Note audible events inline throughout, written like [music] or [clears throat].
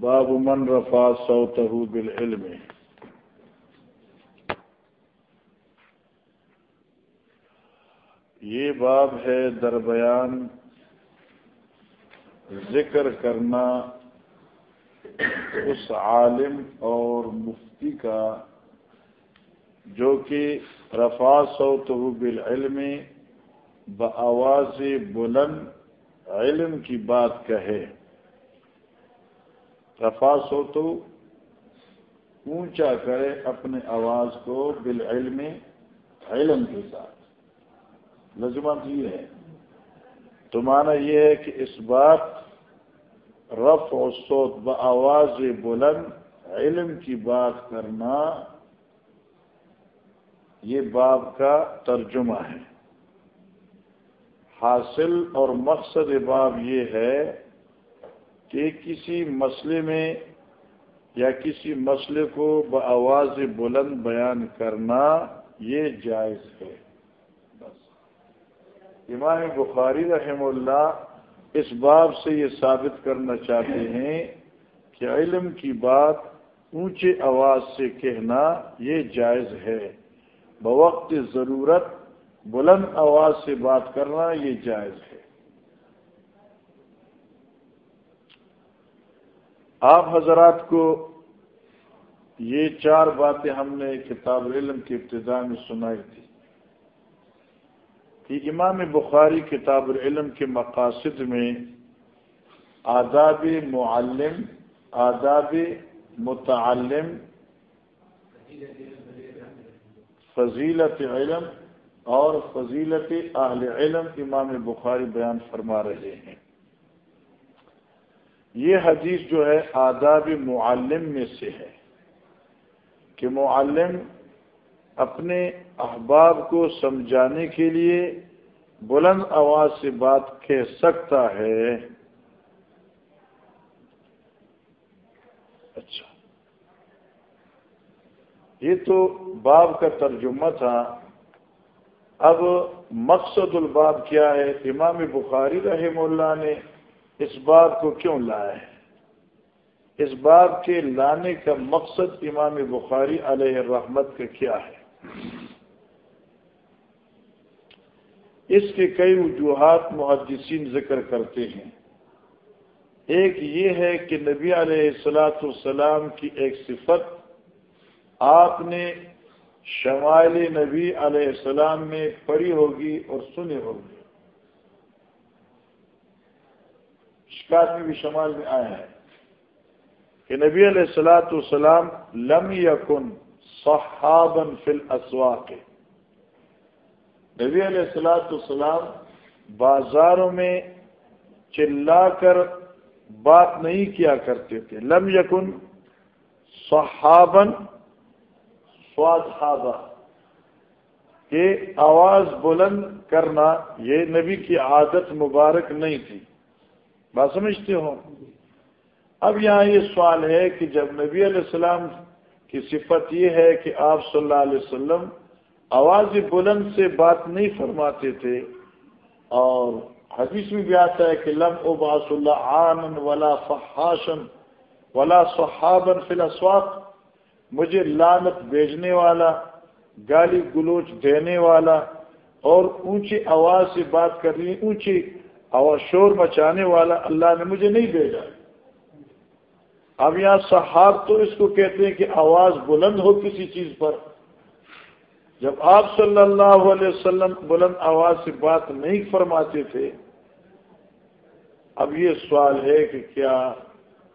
باب من رفا سوتہ بالعلم. یہ باب ہے دربیان ذکر کرنا اس عالم اور مفتی کا جو کہ رفا سوتہ بالعلم بآواز بلند علم کی بات کہے۔ رفا سو تو اونچا کرے اپنے آواز کو بالعلم، علم کے ساتھ۔ لذمت یہ ہے تو مانا یہ ہے کہ اس بات رف و سوت بآواز بلند، علم کی بات کرنا یہ باب کا ترجمہ ہے۔ حاصل اور مقصد باب یہ ہے کہ کسی مسئلے میں یا کسی مسئلے کو بآواز بلند بیان کرنا یہ جائز ہے۔ بس امام بخاری رحم اللہ اس باب سے یہ ثابت کرنا چاہتے ہیں کہ علم کی بات اونچے آواز سے کہنا یہ جائز ہے۔ بوقت ضرورت بلند آواز سے بات کرنا یہ جائز ہے۔ آپ حضرات کو یہ چار باتیں ہم نے کتاب علم کی ابتدا میں سنائی تھی۔ کہ امام بخاری کتاب العلم کے مقاصد میں آداب معلم، آداب متعلم، فضیلت علم اور فضیلت اہل علم امام بخاری بیان فرما رہے ہیں۔ یہ حدیث جو ہے آداب معلم میں سے ہے کہ معلم اپنے احباب کو سمجھانے کے لیے بلند آواز سے بات کہہ سکتا ہے۔ اچھا۔ یہ تو باب کا ترجمہ تھا۔ اب مقصد الباب کیا ہے؟ امام بخاری رحم اللہ نے اس بات کو کیوں لایا ہے اس بات کے لانے کا مقصد امام بخاری علیہ الرحمت کا کیا ہے؟ اس کے کئی وجوہات محدثین ذکر کرتے ہیں۔ ایک یہ ہے کہ نبی علیہ السلاۃ السلام کی ایک صفت، آپ نے شمائل نبی علیہ السلام میں پڑھی ہوگی اور سنی ہوگی۔ شکایت میں بھی شمال میں آیا ہے کہ نبی علیہ السلاۃ السلام لم یکن صحابن فل اسواق نبی علیہ السلاۃ السلام بازاروں میں چلا کر بات نہیں کیا کرتے تھے. لم یکن صحابن سواد کہ آواز بلند کرنا یہ نبی کی عادت مبارک نہیں تھی. بات سمجھتے ہو۔ اب یہاں یہ سوال ہے کہ جب نبی علیہ السلام کی صفت یہ ہے کہ آپ صلی اللہ علیہ وسلم آواز بلند سے بات نہیں فرماتے تھے، اور حدیث میں بھی آتا ہے کہ لم اباس اللہ آنن ولا فحاشن ولا صحابن فی الاسواق، مجھے لانت بھیجنے والا، گالی گلوچ دینے والا اور اونچی آواز سے بات کرنی اونچی اور شور مچانے والا اللہ نے مجھے نہیں بھیجا۔ اب یہاں صحاب تو اس کو کہتے ہیں کہ آواز بلند ہو کسی چیز پر۔ جب آپ صلی اللہ علیہ وسلم بلند آواز سے بات نہیں فرماتے تھے، اب یہ سوال ہے کہ کیا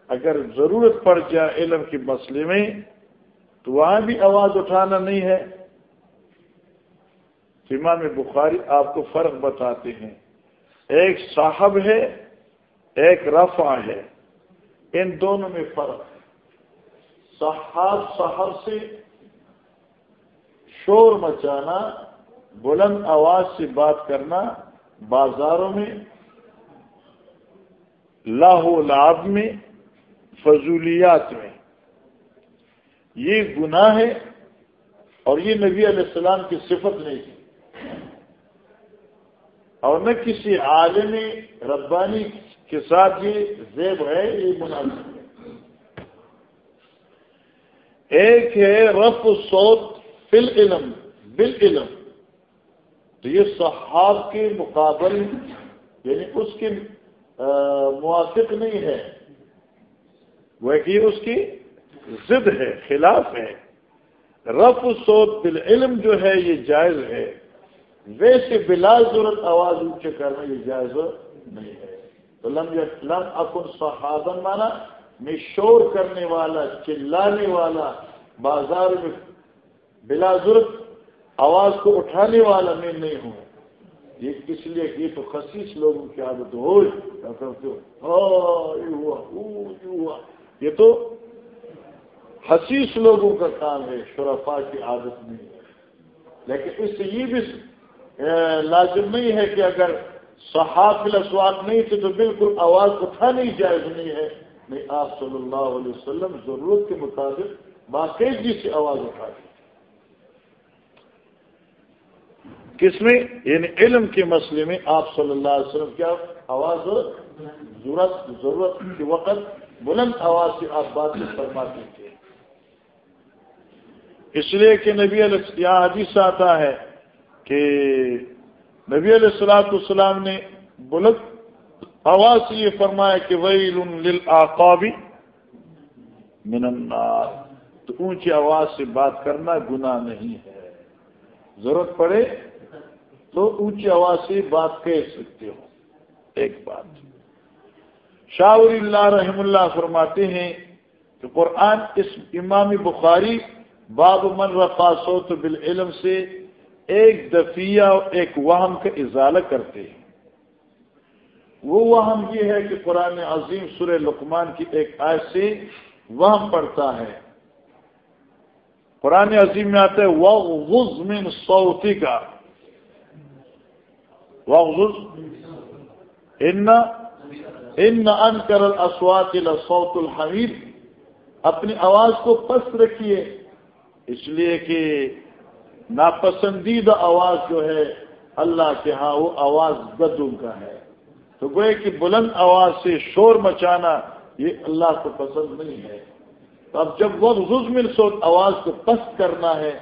اگر ضرورت پڑ جائے علم کے مسئلے میں، تو وہاں بھی آواز اٹھانا نہیں ہے۔ امام بخاری آپ کو فرق بتاتے ہیں۔ ایک صاحب ہے، ایک رفع ہے۔ ان دونوں میں فرق ہے۔ صحاب صاحب سے شور مچانا، بلند آواز سے بات کرنا بازاروں میں، لاہو لاب میں، فضولیات میں۔ یہ گناہ ہے اور یہ نبی علیہ السلام کی صفت نہیں تھی۔ اور نہ کسی عالم ربانی کے ساتھ یہ زیب ہے، یہ مناسب ہے۔ ایک ہے رف سوت فل علم بل علم۔ تو یہ صحاب کے مقابل یعنی اس کے موافق نہیں ہے۔ وہ کہ اس کی ضد ہے، خلاف ہے۔ رف سوت بل علم جو ہے، یہ جائز ہے۔ ویسے بلا ضرورت آواز اونچے کرنا یہ جائز نہیں ہے۔ تو لم لم اکن صحابن، مانا میں شور کرنے والا، چلانے والا، بازار میں بلا ضرورت آواز کو اٹھانے والا میں نہیں ہوں۔ یہ اس لیے یہ تو خصیص لوگوں کی عادت ہو۔ ہاں، یہ تو حسیس لوگوں کا کام ہے شرفا کی عادت نہیں ہے۔ لیکن اس سے یہ بھی لازم نہیں ہے کہ اگر صحاف الاسواق نہیں تھے تو بالکل آواز اٹھانی جائز نہیں ہے۔ نہیں، آپ صلی اللہ علیہ وسلم ضرورت کے مطابق باقاعدگی سے آواز اٹھا کس میں؟ یعنی علم کے مسئلے میں آپ صلی اللہ علیہ وسلم کیا آواز ضرورت ضرورت کے وقت بلند آواز سے آپ بات فرماتے تھے۔ اس لیے کہ نبی علیہ حدیث آتا ہے کہ نبی علیہ السلاۃ السلام نے بلند آواز سے یہ فرمایا کہ ویل للعقابی من النار۔ تو اونچی آواز سے بات کرنا گناہ نہیں ہے۔ ضرورت پڑے تو اونچی آواز سے بات کہہ سکتے ہو۔ ایک بات۔ شاور اللہ رحم اللہ فرماتے ہیں کہ قرآن اس امام بخاری باب من رفا صوت بالعلم سے ایک دفیہ ایک وہم کا ازالہ کرتے ہیں۔ وہ وہم یہ ہے کہ قرآن عظیم سر لقمان کی ایک آیت سے وہم پڑتا ہے۔ قرآن عظیم میں آتا ہے وغز من سوتی کا وغز ان ان ان کرل اسوات الحمید اپنی آواز کو پست رکھیے۔ اس لیے کہ ناپسندیدہ آواز جو ہے، اللہ کے ہاں وہ آواز گدوں کا ہے۔ تو گوئے کہ بلند آواز سے شور مچانا یہ اللہ کو پسند نہیں ہے۔ تو اب جب وہ غزمل سو آواز کو پست کرنا ہے،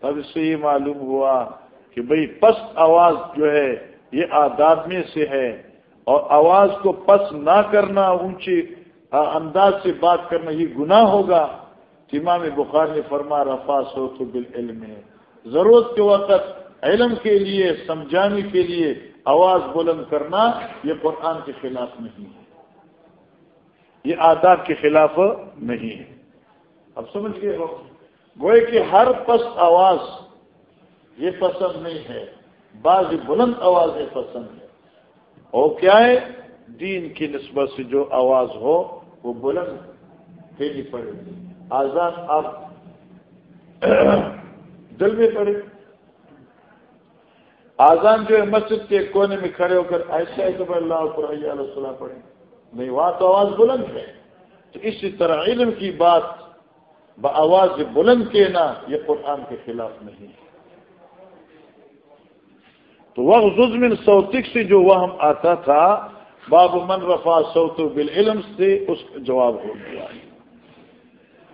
تب اس سے یہ معلوم ہوا کہ بھئی پست آواز جو ہے، یہ آداب میں سے ہے۔ اور آواز کو پست نہ کرنا، اونچی انداز سے بات کرنا یہ گناہ ہوگا۔ امام بخار نے فرما رفا سو تو بالعلم۔ ہے ضرورت کے وقت، علم کے لیے، سمجھانے کے لیے آواز بلند کرنا یہ قرآن کے خلاف نہیں ہے۔ یہ آداب کے خلاف نہیں ہے۔ اب سمجھ گئے ہو؟ گوئے کہ ہر پس آواز یہ پسند نہیں ہے۔ بعض بلند آواز یہ پسند ہے۔ اور کیا ہے؟ دین کی نسبت سے جو آواز ہو، وہ بلند پھیلی پڑے گی آزاد آپ دل میں پڑے۔ آزان جو ہے مسجد کے کونے میں کھڑے ہو کر ایسا ایسے اللہ پر علیہ پڑھے نہیں، وہاں تو آواز بلند ہے۔ تو اسی طرح علم کی بات بآواز بلند کہنا یہ قرآن کے خلاف نہیں ہے۔ تو وہ ززمن سوتک سے جو وہ ہم آتا تھا، باب من رفا سوت بالعلم سے اس کا جواب ہو گیا۔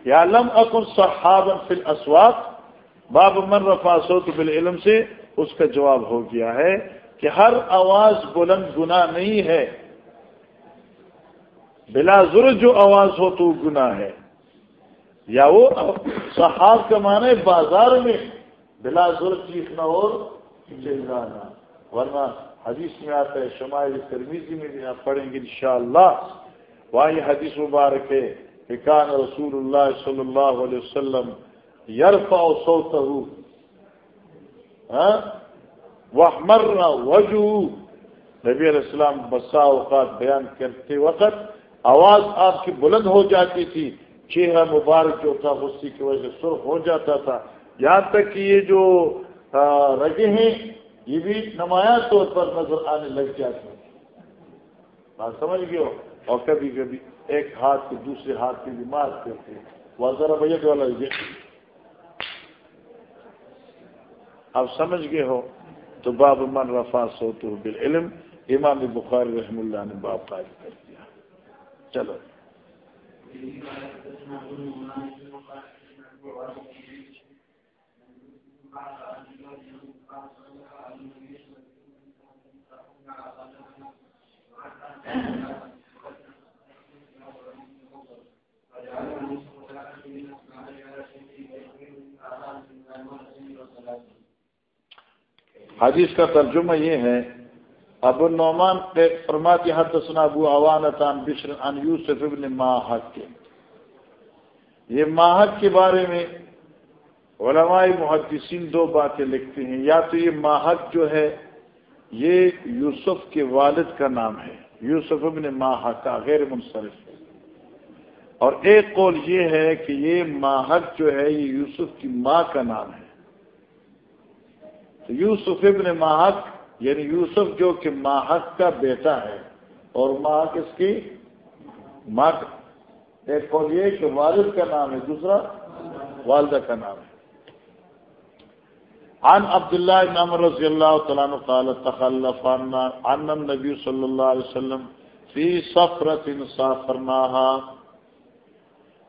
یا لم اکن صحابن فی الاسواق باب من رفا سوت بالعلم سے اس کا جواب ہو گیا ہے کہ ہر آواز بلند گنا نہیں ہے۔ بلا ضرور جو آواز ہو تو گناہ ہے۔ یا وہ صحاب کا معنی بازار میں بلا ضرور چیخنا اور چلانا ورنہ حدیث میں آتا ہے، شمائل ترمیزی میں بھی آپ پڑھیں گے انشاءاللہ۔ وہاں یہ حدیث مبارک ہے کہ کان رسول اللہ صلی اللہ علیہ وسلم یرفا سوتہ وہ مرنا وجو نبی علیہ السلام بسا اوقات بیان کرتے وقت آواز آپ کی بلند ہو جاتی تھی، چہرہ مبارک جو تھا، غصے کی وجہ سے سرخ ہو جاتا تھا۔ یہاں تک کہ یہ جو رگے ہیں، یہ بھی نمایاں طور پر نظر آنے لگ جاتے ہیں۔ بات سمجھ گئے ہو؟ اور کبھی کبھی ایک ہاتھ کو دوسرے ہاتھ کی بھی مار کرتے وہ ذرا بھیا والا آپ سمجھ گئے ہو، تو باب من رفا سو تو بالعلم، امام بخار رحم اللہ نے باب قائد کر دیا۔ چلو۔ [laughs] حدیث کا ترجمہ یہ ہے، ابو النعمان فرماتی حد سنا ابو عوانتان بشر ان یوسف ابن ماہک. کے یہ ماہک کے بارے میں علماء محدثین دو باتیں لکھتے ہیں۔ یا تو یہ ماہک جو ہے، یہ یوسف کے والد کا نام ہے، یوسف ابن ماہک کا غیر منصرف ہے۔ اور ایک قول یہ ہے کہ یہ ماہک جو ہے، یہ یوسف کی ماں کا نام ہے۔ یوسف ابن ماہک یعنی یوسف جو کہ ماہک کا بیٹا ہے، اور ماہک اس کی ماں ایک قول یہ کہ والد کا نام ہے، دوسرا والدہ کا نام ہے۔ عن عبد الله بن عمر رضي الله تعالى عنه قال، تخلف عن النبي صلى الله عليه وسلم في سفرة سافرناها۔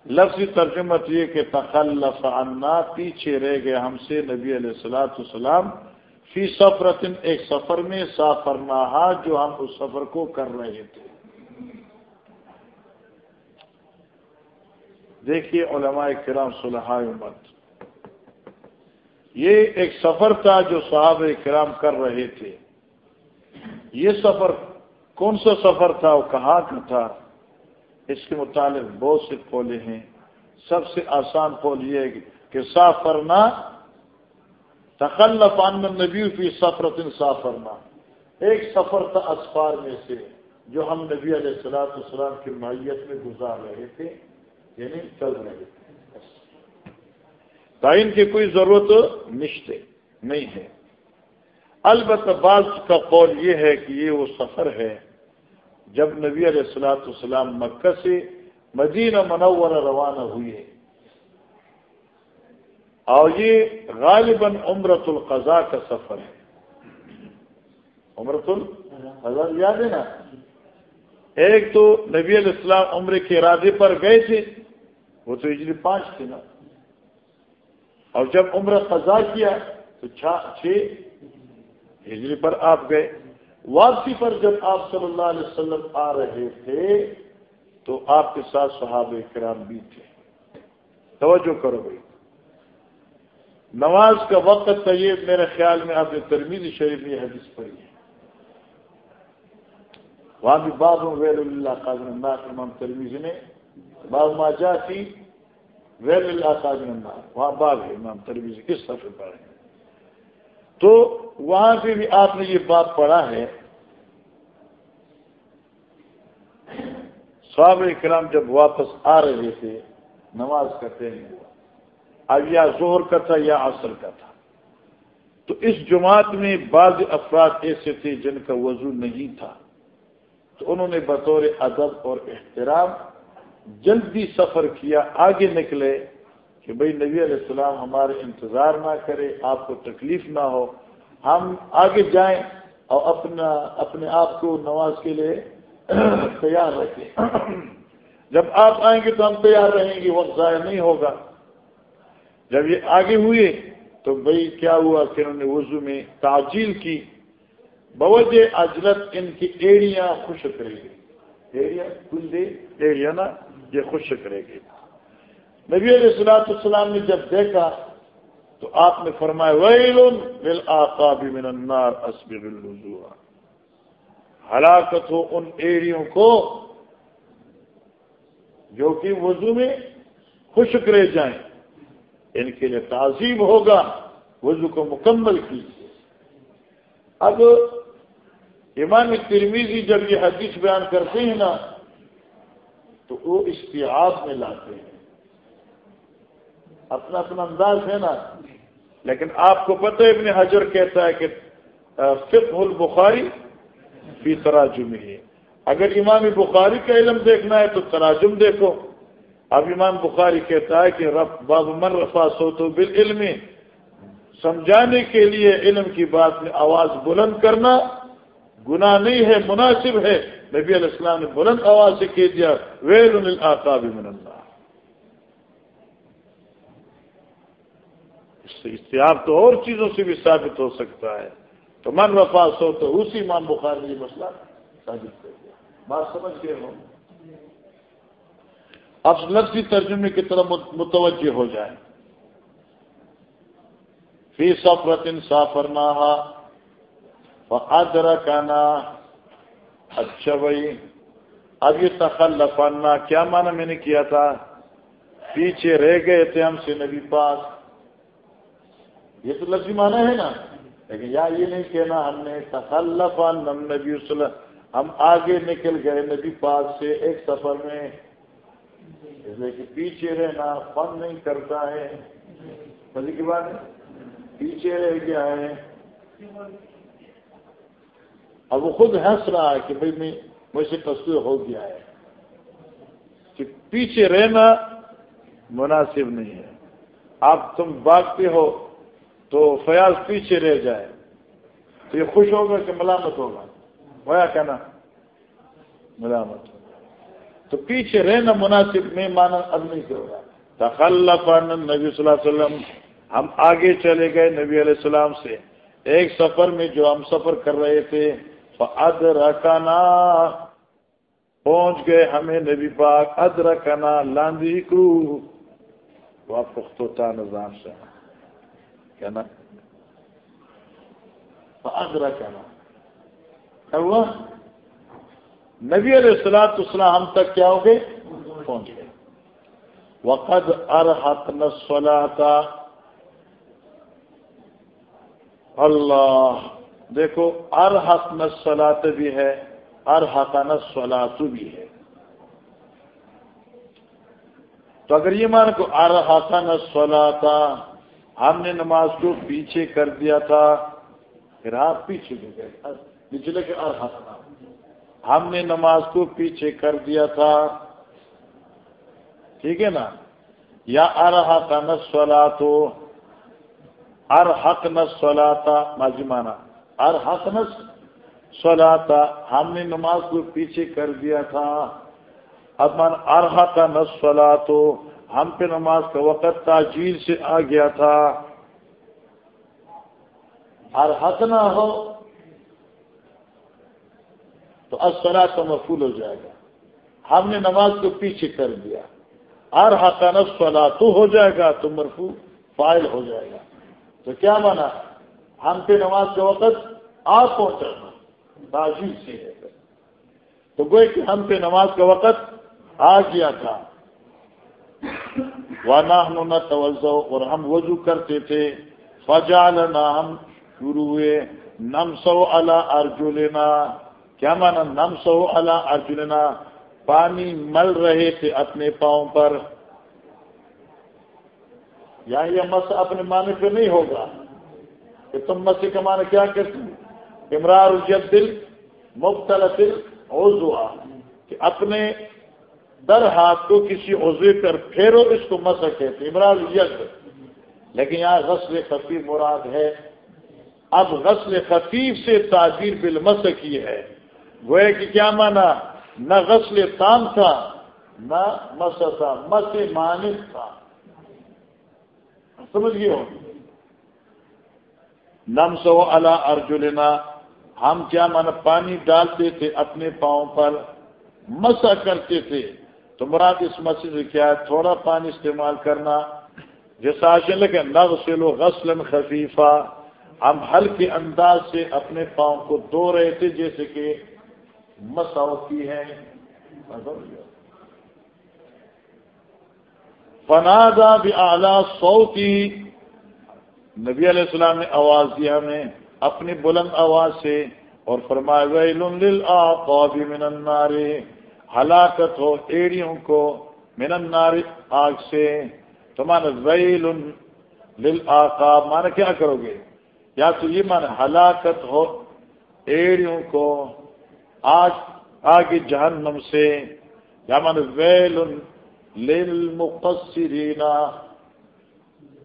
لفظی ترجمت یہ کہ تخلف عنا، پیچھے رہ گئے ہم سے نبی علیہ السلاۃ السلام فی سفرت ایک سفر میں سافرناها جو ہم اس سفر کو کر رہے تھے۔ دیکھیے علماء کرام صلح امت، یہ ایک سفر تھا جو صحابہ کرام کر رہے تھے۔ یہ سفر کون سا سفر تھا وہ کہاں کا تھا؟ اس کے متعلق بہت سے پولے ہیں۔ سب سے آسان پول یہ ہے کہ سافرنا تخلف عن نبی فی سفرت سافرنا ایک سفر تھا اسفار میں سے جو ہم نبی علیہ السلاۃ السلام کی معیت میں گزار رہے تھے یعنی چل رہے تھے۔ تعین کی کوئی ضرورت نشتے، نہیں ہے۔ البتہ بعض کا قول یہ ہے کہ یہ وہ سفر ہے جب نبی علیہ السلاۃ السلام مکہ سے مدینہ منور روانہ ہوئے۔ اور یہ غالباً عمرت القضاء کا سفر ہے۔ عمرت القضاء، یاد ہے نا؟ ایک تو نبی علیہ السلام عمر کے ارادے پر گئے تھے، وہ تو اجلی پانچ تھے نا۔ اور جب عمر قضا کیا تو چھ ہجری پر آپ گئے۔ واپسی پر جب آپ صلی اللہ علیہ وسلم آ رہے تھے، تو آپ کے ساتھ صحابہ کرام بھی تھے۔ توجہ کرو بھائی۔ نماز کا وقت تھا، یہ میرے خیال میں آپ نے ترمیز شریف میں حدیث پڑھی ہے۔ وہاں بھی باب ویل اللہ قاضر امام ترمیز نے باب ماجا تھی ویل اللہ وہاں باب ہے امام ترویز کس سفر پر۔ ہے تو وہاں پہ بھی آپ نے یہ بات پڑھا ہے۔ صحابہ کرام جب واپس آ رہے تھے، نماز کرتے ہیں اب یا زہر کا تھا یا عصر کا تھا۔ تو اس جماعت میں بعض افراد ایسے تھے جن کا وضو نہیں تھا۔ تو انہوں نے بطور ادب اور احترام جلدی سفر کیا، آگے نکلے۔ کہ بھائی نبی علیہ السلام ہمارے انتظار نہ کرے، آپ کو تکلیف نہ ہو، ہم آگے جائیں اور اپنا، اپنے آپ کو نواز کے لیے [clears throat] تیار رکھیں۔ [clears throat] جب آپ آئیں گے تو ہم تیار رہیں گے، وقت ضائع نہیں ہوگا۔ جب یہ آگے ہوئے تو بھائی کیا ہوا کہ انہوں نے وضو میں تعجیل کی۔ بوجہ اجلت ان کی ایڑیاں خشک رہی گئی ایڑیا کل دے ایڑیا نا یہ خوش کرے گی۔ نبی علیہ السلاۃ السلام نے جب دیکھا تو آپ نے فرمایا، ویل من النار الوضوء۔ ہلاکت ہو ان ایریوں کو جو کہ وضو میں خشک رہ جائیں۔ ان کے لیے تعظیم ہوگا، وضو کو مکمل کیجیے۔ اب امام ترمیزی جب یہ حدیث بیان کرتے ہیں نا، تو وہ اشتہاد میں لاتے ہیں۔ اپنا اپنا انداز ہے نا۔ لیکن آپ کو پتہ ابن حجر کہتا ہے کہ فقہ البخاری فی تراجم ہے۔ اگر امام بخاری کا علم دیکھنا ہے تو تراجم دیکھو۔ اب امام بخاری کہتا ہے کہ، رب، باب من رفا سو تو بالعلم، سمجھانے کے لیے علم کی بات میں آواز بلند کرنا گناہ نہیں ہے، مناسب ہے۔ نبی علیہ السلام نے بلند آواز سے کہہ دیا، ویل من اللہ۔ اشتہار تو اور چیزوں سے بھی ثابت ہو سکتا ہے۔ تو من وفاس ہو تو اسی امام بخار نے یہ مسئلہ ثابت کر دیا۔ بات سمجھ گئے ہو اب لفظی ترجمے کی طرف متوجہ ہو جائے فی سفرت انصافرنا ادر کانا اچھا بھائی اب یہ تخلفنا، کیا مانا میں نے کیا تھا؟ پیچھے رہ گئے تھے ہم سے نبی پاس یہ تو لفظی مانا ہے نا۔ لیکن یا یہ نہیں کہنا ہم نے تخلف نم نبی وسلم۔ ہم آگے نکل گئے نبی پاس سے ایک سفر میں۔ کہ پیچھے رہنا فن نہیں کرتا ہے۔ بلی کی بات پیچھے رہ گیا ہے۔ اب وہ خود ہنس رہا ہے کہ بھائی میں مجھ سے تصویر ہو گیا ہے۔ کہ پیچھے رہنا مناسب نہیں ہے۔ آپ تم باغتے ہو۔ تو فیاض پیچھے رہ جائے۔ تو یہ خوش ہوگا کہ ملامت ہوگا ہوا کہنا ملامت ہوگا تو پیچھے رہنا مناسب میں مانا اب نہیں ہوگا۔ تخلف نبی صلی اللہ علیہ وسلم ہم آگے چلے گئے نبی علیہ السلام سے۔ ایک سفر میں جو ہم سفر کر رہے تھے اد پہنچ گئے ہمیں نبی پاک اد رکھنا لاندی کو وہ پختوتا نظام سے۔ کہنا۔ اد رکھنا ہوا نبی علیہ السلام اسلام ہم تک کیا ہو گئے؟ پہنچ گئے۔ وقد ارحت نسلا اللہ، دیکھو ارحق نسلات بھی ہے ارحق نسلات بھی ہے۔ تو اگر یہ مان کو ارحق نسلاتا ہم نے نماز کو پیچھے کر دیا تھا، پھر آپ پیچھے بھی گئے؟ پچھلے کے ہم نے نماز کو پیچھے کر دیا تھا۔ ٹھیک ہے نا؟ یا ارحق نسلاتو ارحق نسلاتا ماضی مانا ہر حسنس سلا تھا ہم نے نماز کو پیچھے کر دیا تھا۔ اب من ارحا کا نسلا تو ہم پہ نماز کا وقت تاجیل سے آ گیا تھا۔ ہر نہ ہو تو اسلا کا مفول ہو جائے گا۔ ہم نے نماز کو پیچھے کر دیا۔ ارحا کا نسلا تو ہو جائے گا تو مرفو فائل ہو جائے گا۔ تو کیا مانا؟ ہم پہ نماز کے وقت آپ پہنچانا بازی سے ہے۔ تو گوئے کہ ہم پہ نماز کا وقت آ گیا تھا۔ وہ نہ توجہ اور ہم وضو کرتے تھے۔ فجال نہ ہم شروع ہوئے۔ نم سو اللہ ارجنا کیا مانا نم سو اللہ ارجنا پانی مل رہے تھے اپنے پاؤں پر۔ یا یہ مس اپنے معنی پہ نہیں ہوگا۔ کہ تم مسیح کا معنی کیا کہتے امرار دل مختلف عضو کہ اپنے در ہاتھ کو کسی عضو پر پھیرو، اس کو مسا کہتے امرار ید لیکن یہاں غسل خفیف مراد ہے۔ اب غسل خفیف سے تعبیر بالمس کی ہے۔ وہ کہ کیا مانا؟ نہ غسل تام تھا، نہ مس تھا۔ مس مانس تھا۔ سمجھ گئے ہو؟ نم سو اللہ ارجنا ہم کیا من پانی ڈالتے تھے اپنے پاؤں پر مسا کرتے تھے۔ تو مراد اس مسجد سے کیا ہے؟ تھوڑا پانی استعمال کرنا۔ جیسا لگے نو سے لو غسل خفیفہ ہم ہلکے انداز سے اپنے پاؤں کو دھو رہے تھے، جیسے کہ مسا ہوتی ہے۔ فنادا بھی اعلی سو کی نبی علیہ السلام نے آواز دیا ہمیں اپنی بلند آواز سے اور فرمائے من النار۔ ہلاکت ہو، ایڑیوں کو من النار آگ سے، تمہارا ویل للآقا مانا کیا کرو گے؟ یا تو یہ مانا ہلاکت ہو، ایڑیوں کو آج آگے جہنم سے، یا مان ویل للمقصرین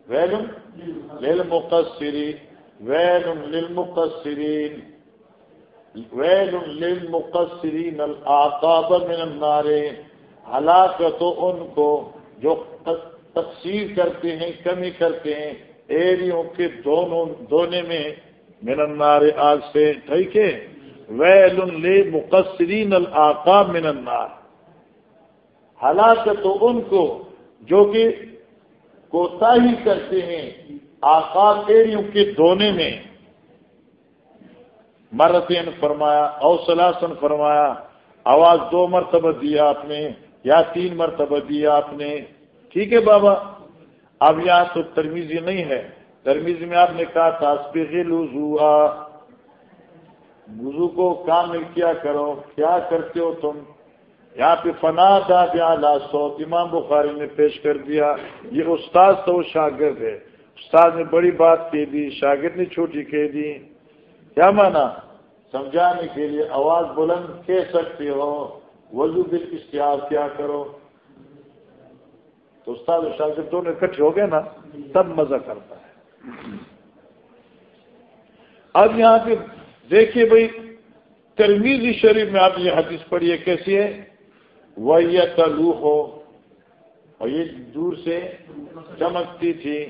ویل للمقصرین ویل للمقصرین۔ ویل للمقصرین العقاب من النار. ہلاکت ان کو جو تقسیر کرتے ہیں، کمی کرتے ہیں، ایریوں کے دونوں، دونے میں من النار آگ سے ٹھیک ہے ویل لے مقصرین الآقا من النار. ہلاکت تو ان کو جو کہ کوتا ہی کرتے ہیں، آقا ایریوں کے دونے میں مرتین فرمایا اوسلاسن فرمایا، آواز دو مرتبہ دیا آپ نے، یا تین مرتبہ دیا آپ نے۔ ٹھیک ہے بابا؟ اب یہاں تو ترمیزی نہیں ہے۔ ترمیزی میں آپ نے کہا تھا وضو کو کام کیا کرو، کیا کرتے ہو تم؟ یہاں پہ فنا تھا بیا سو امام بخاری نے پیش کر دیا، یہ استاد تو شاگرد ہے۔ استاد نے بڑی بات کہہ دی، شاگرد نے چھوٹی کہہ دی۔ کیا مانا؟ سمجھانے کے لیے آواز بلند کہہ سکتے ہو، وضو دل اشتہار کیا کرو۔ تو استاد شاگرد دونوں اکٹھے ہو گئے نا، تب مزہ کرتا ہے۔ اب یہاں پہ دیکھیے بھائی ترمیزی شریف میں آپ یہ حدیث پڑھیے کیسی ہے؟ وہ یہ تلو ہو اور یہ دور سے چمکتی تھی۔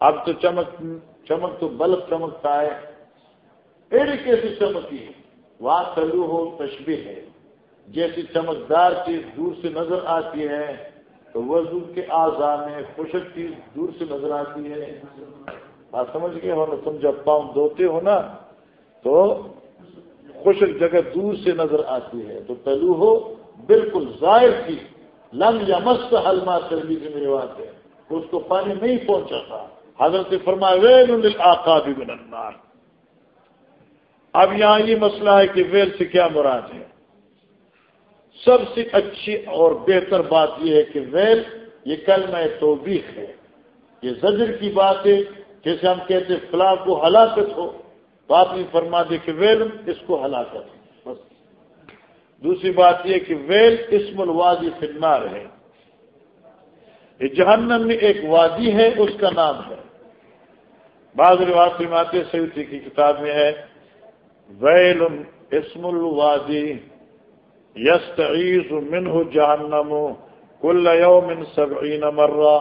اب تو چمک چمک تو بلب چمکتا ہے۔ کیسی چمکی وہاں تلو ہو تشبیح ہے۔ جیسی چمکدار چیز دور سے نظر آتی ہے، تو وضو کے آزا میں خوشک چیز دور سے نظر آتی ہے۔ آپ سمجھ گئے ہو؟ نا تم جب پاؤں دھوتے ہو نا، تو خشک جگہ دور سے نظر آتی ہے۔ تو پہلو ہو بالکل ظاہر تھی لنگ یا مست حلما چربی کی میری بات ہے۔ اس کو پانی نہیں پہنچا تھا حضرت فرمائے آقا بھی النار۔ اب یہاں یہ مسئلہ ہے کہ ویل سے کیا مراد ہے؟ سب سے اچھی اور بہتر بات یہ ہے کہ ویل یہ کل میں توبیخ ہے۔ یہ زجر کی بات ہے۔ جیسے ہم کہتے فلاں کو ہلاکت ہو تو آپ نے فرما دے کہ ویل اس کو ہلاکت بس۔ دوسری بات یہ کہ ویل اسم الوادی فنار ہے۔ یہ جہنم میں ایک وادی ہے، اس کا نام ہے۔ بعض رواج مات سیوتی کی کتاب میں ہے۔ ویل اسم الوادی یس منہ جہنم کل یوم سبعین مرہ۔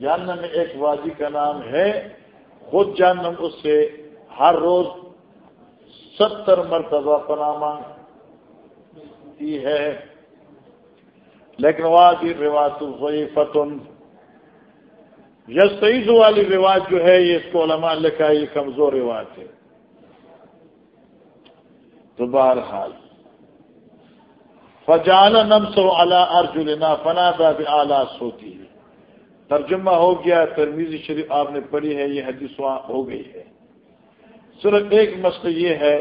جہنم میں ایک وادی کا نام ہے۔ خود جہنم اس سے ہر روز ستر مرتبہ پناما کی ہے۔ لیکن وادی رواج وہی فتن یس والی رواج جو ہے، یہ اس کو علماء لکھا یہ کمزور رواج ہے۔ تو بہرحال فجانا نم اللہ ارجنا فنا بھی اعلیٰ سوتی ہے ترجمہ ہو گیا ترمیزی شریف آپ نے پڑھی ہے، یہ حدیث ہو گئی ہے۔ صرف ایک مسئلہ یہ ہے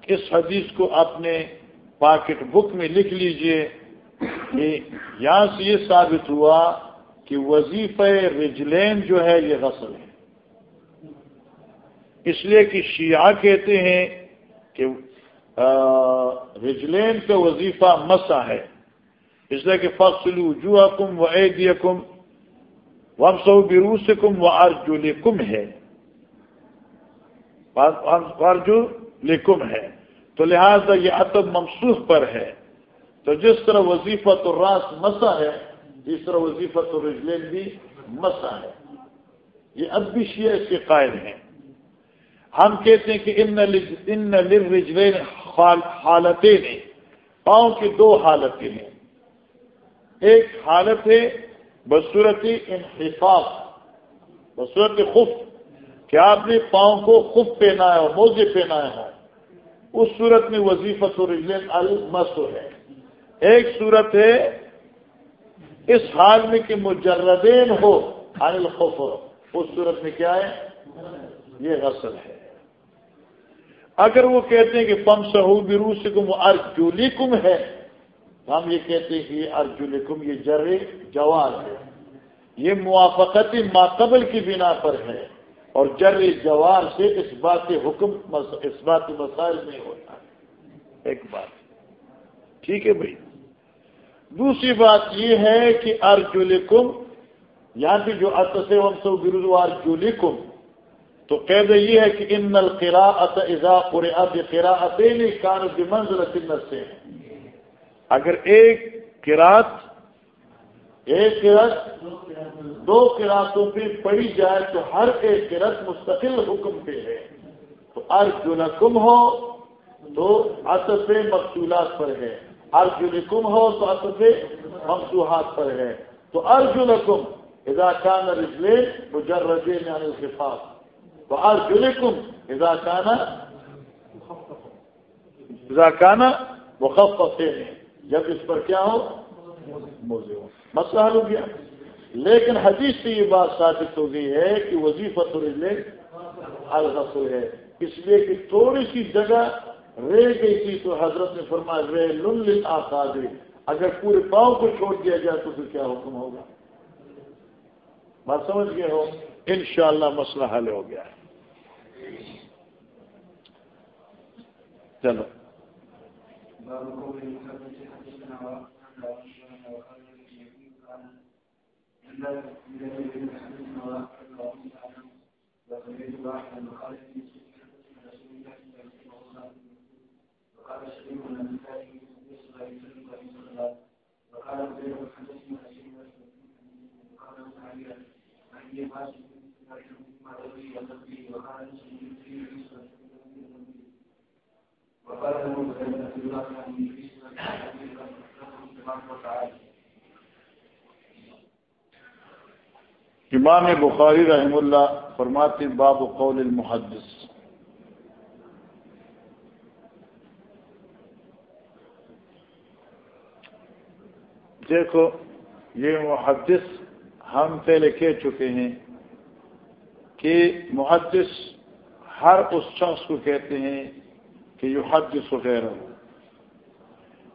کہ اس حدیث کو اپنے پاکٹ بک میں لکھ لیجیے کہ یہاں سے یہ ثابت ہوا کہ وظیفہ رجلین جو ہے، یہ غسل ہے۔ اس لیے کہ شیعہ کہتے ہیں کہ رجلین کا وظیفہ مسا ہے۔ اس لیے کہ فخل جو کم و عید کم وم سو بروس کم و ارجول کم ہے۔ ارجو لکم ہے۔ تو لہذا یہ اتب ممسوخ پر ہے۔ تو جس طرح وظیفہ تو راس مسا ہے، جس طرح وظیفہ تو رجلین بھی مسا ہے۔ یہ اب بھی شیعہ اس کے قائد ہیں۔ ہم کہتے ہیں کہ ان رجلین حالتیں ہیں۔ پاؤں کی دو حالتیں ہیں۔ ایک حالت ہے بصورت انحفاظ بصورت خف کہ آپ نے پاؤں کو خف پہنا ہے موزے پہنا ہے اس صورت میں وظیفت و رجلین ہے۔ ایک صورت ہے اس حال میں کہ مجردین ہو الخف اس صورت میں کیا ہے؟ یہ غسل ہے۔ اگر وہ کہتے ہیں کہ پم سہو برو سے کم ارجولی کم ہے تو ہم یہ کہتے ہیں کہ یہ ارجولی کم یہ جر جواب ہے۔ یہ موافقت ماقبل کی بنا پر ہے اور جر جوار سے اس بات حکم اس بات کے مسائل نہیں ہوتا ایک بات۔ ٹھیک ہے بھائی۔ دوسری بات یہ ہے کہ ارجولیکم یہاں پہ جو اتس سو گرو ارجولیکم تو قید یہ ہے کہ ان القرا اذا قرآب قرا کان منظر سے اگر ایک کراط ایک کرت دو کراطوں پہ پڑی جائے تو ہر ایک کرت مستقل حکم پہ ہے۔ تو ارجنکم ہو تو اصف مقصولات پر ہے۔ ارجنکم ہو تو اصف مقصوحات پر ہے۔ تو ارجنکم اذا كان رجلين مجردين عن الخفاف۔ وارجلكم اذا كان اذا كان مخففين جب اس پر کیا ہو؟ موزے ہو مسئلہ حل ہو گیا۔ لیکن حدیث سے یہ بات ثابت ہو گئی ہے کہ وظیفت رجلین الغسل ہے۔ اس لیے کہ تھوڑی سی جگہ رہ گئی تھی تو حضرت نے فرمایا رے لن آساد اگر پورے پاؤں کو چھوڑ دیا جائے تو پھر کیا حکم ہوگا؟ بات سمجھ گئے ہو؟ انشاءاللہ مسئلہ حل ہو گیا ہے چلو امام بخاری رحم اللہ فرماتی باب قول المحدث۔ دیکھو، یہ محدث ہم پہلے کہہ چکے ہیں کہ محدث ہر اس شخص کو کہتے ہیں کہ یہ حدث وغیرہ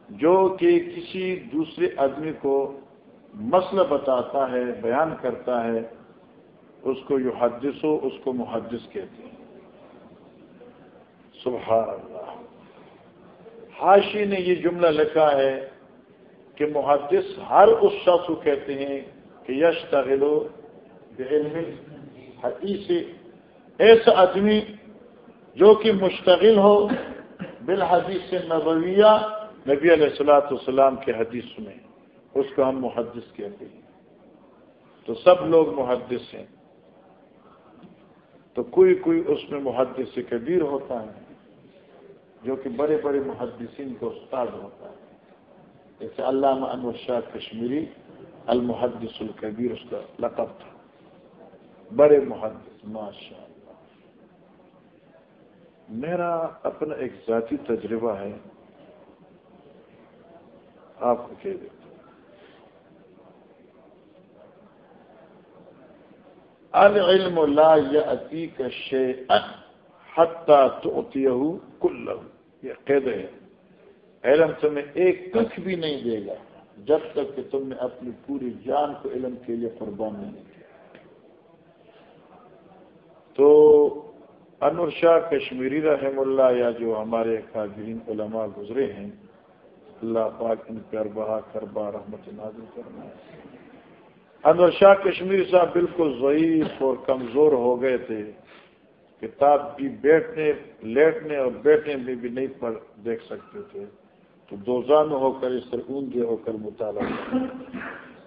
جو کہ کسی دوسرے آدمی کو مسئلہ بتاتا ہے، بیان کرتا ہے، اس کو یو حدث ہو اس کو محدث کہتے ہیں۔ سبحان اللہ۔ حاشی نے یہ جملہ لکھا ہے کہ محدث ہر اس شخص کو کہتے ہیں کہ یش تغلو حدیث ایسا آدمی جو کہ مشتغل ہو بالحدیث نبویہ نبی علیہ السلاۃ والسلام کے حدیث سنیں۔ اس کو ہم محدث کہتے ہیں۔ تو سب لوگ محدث ہیں۔ تو کوئی کوئی اس میں محدث سے کبیر ہوتا ہے، جو کہ بڑے بڑے محدثین کا استاد ہوتا ہے۔ جیسے علامہ انور شاہ کشمیری، المحدث الکبیر، اس کا لقب تھا۔ بڑے محدث، ماشاء میرا اپنا ایک ذاتی تجربہ ہے۔ آپ کو کہہ دیتا العلم لا یاتی کا شے حتہ تو کل یہ قید ہے علم تمہیں ایک کچھ بھی نہیں دے گا، جب تک کہ تم نے اپنی پوری جان کو علم کے لیے قربان نہیں کیا۔ تو انور شاہ کشمیری رحم اللہ، یا جو ہمارے قابرین علماء گزرے ہیں، اللہ پاک ان پر بہا کر با رحمت نازل کرنا ہے انور شاہ کشمیر صاحب بالکل ضعیف اور کمزور ہو گئے تھے کتاب بھی بیٹھنے، لیٹنے اور بیٹھنے میں بھی نہیں پڑھ دیکھ سکتے تھے۔ تو دوزان ہو کر، اس طرح اونگے ہو کر مطالعہ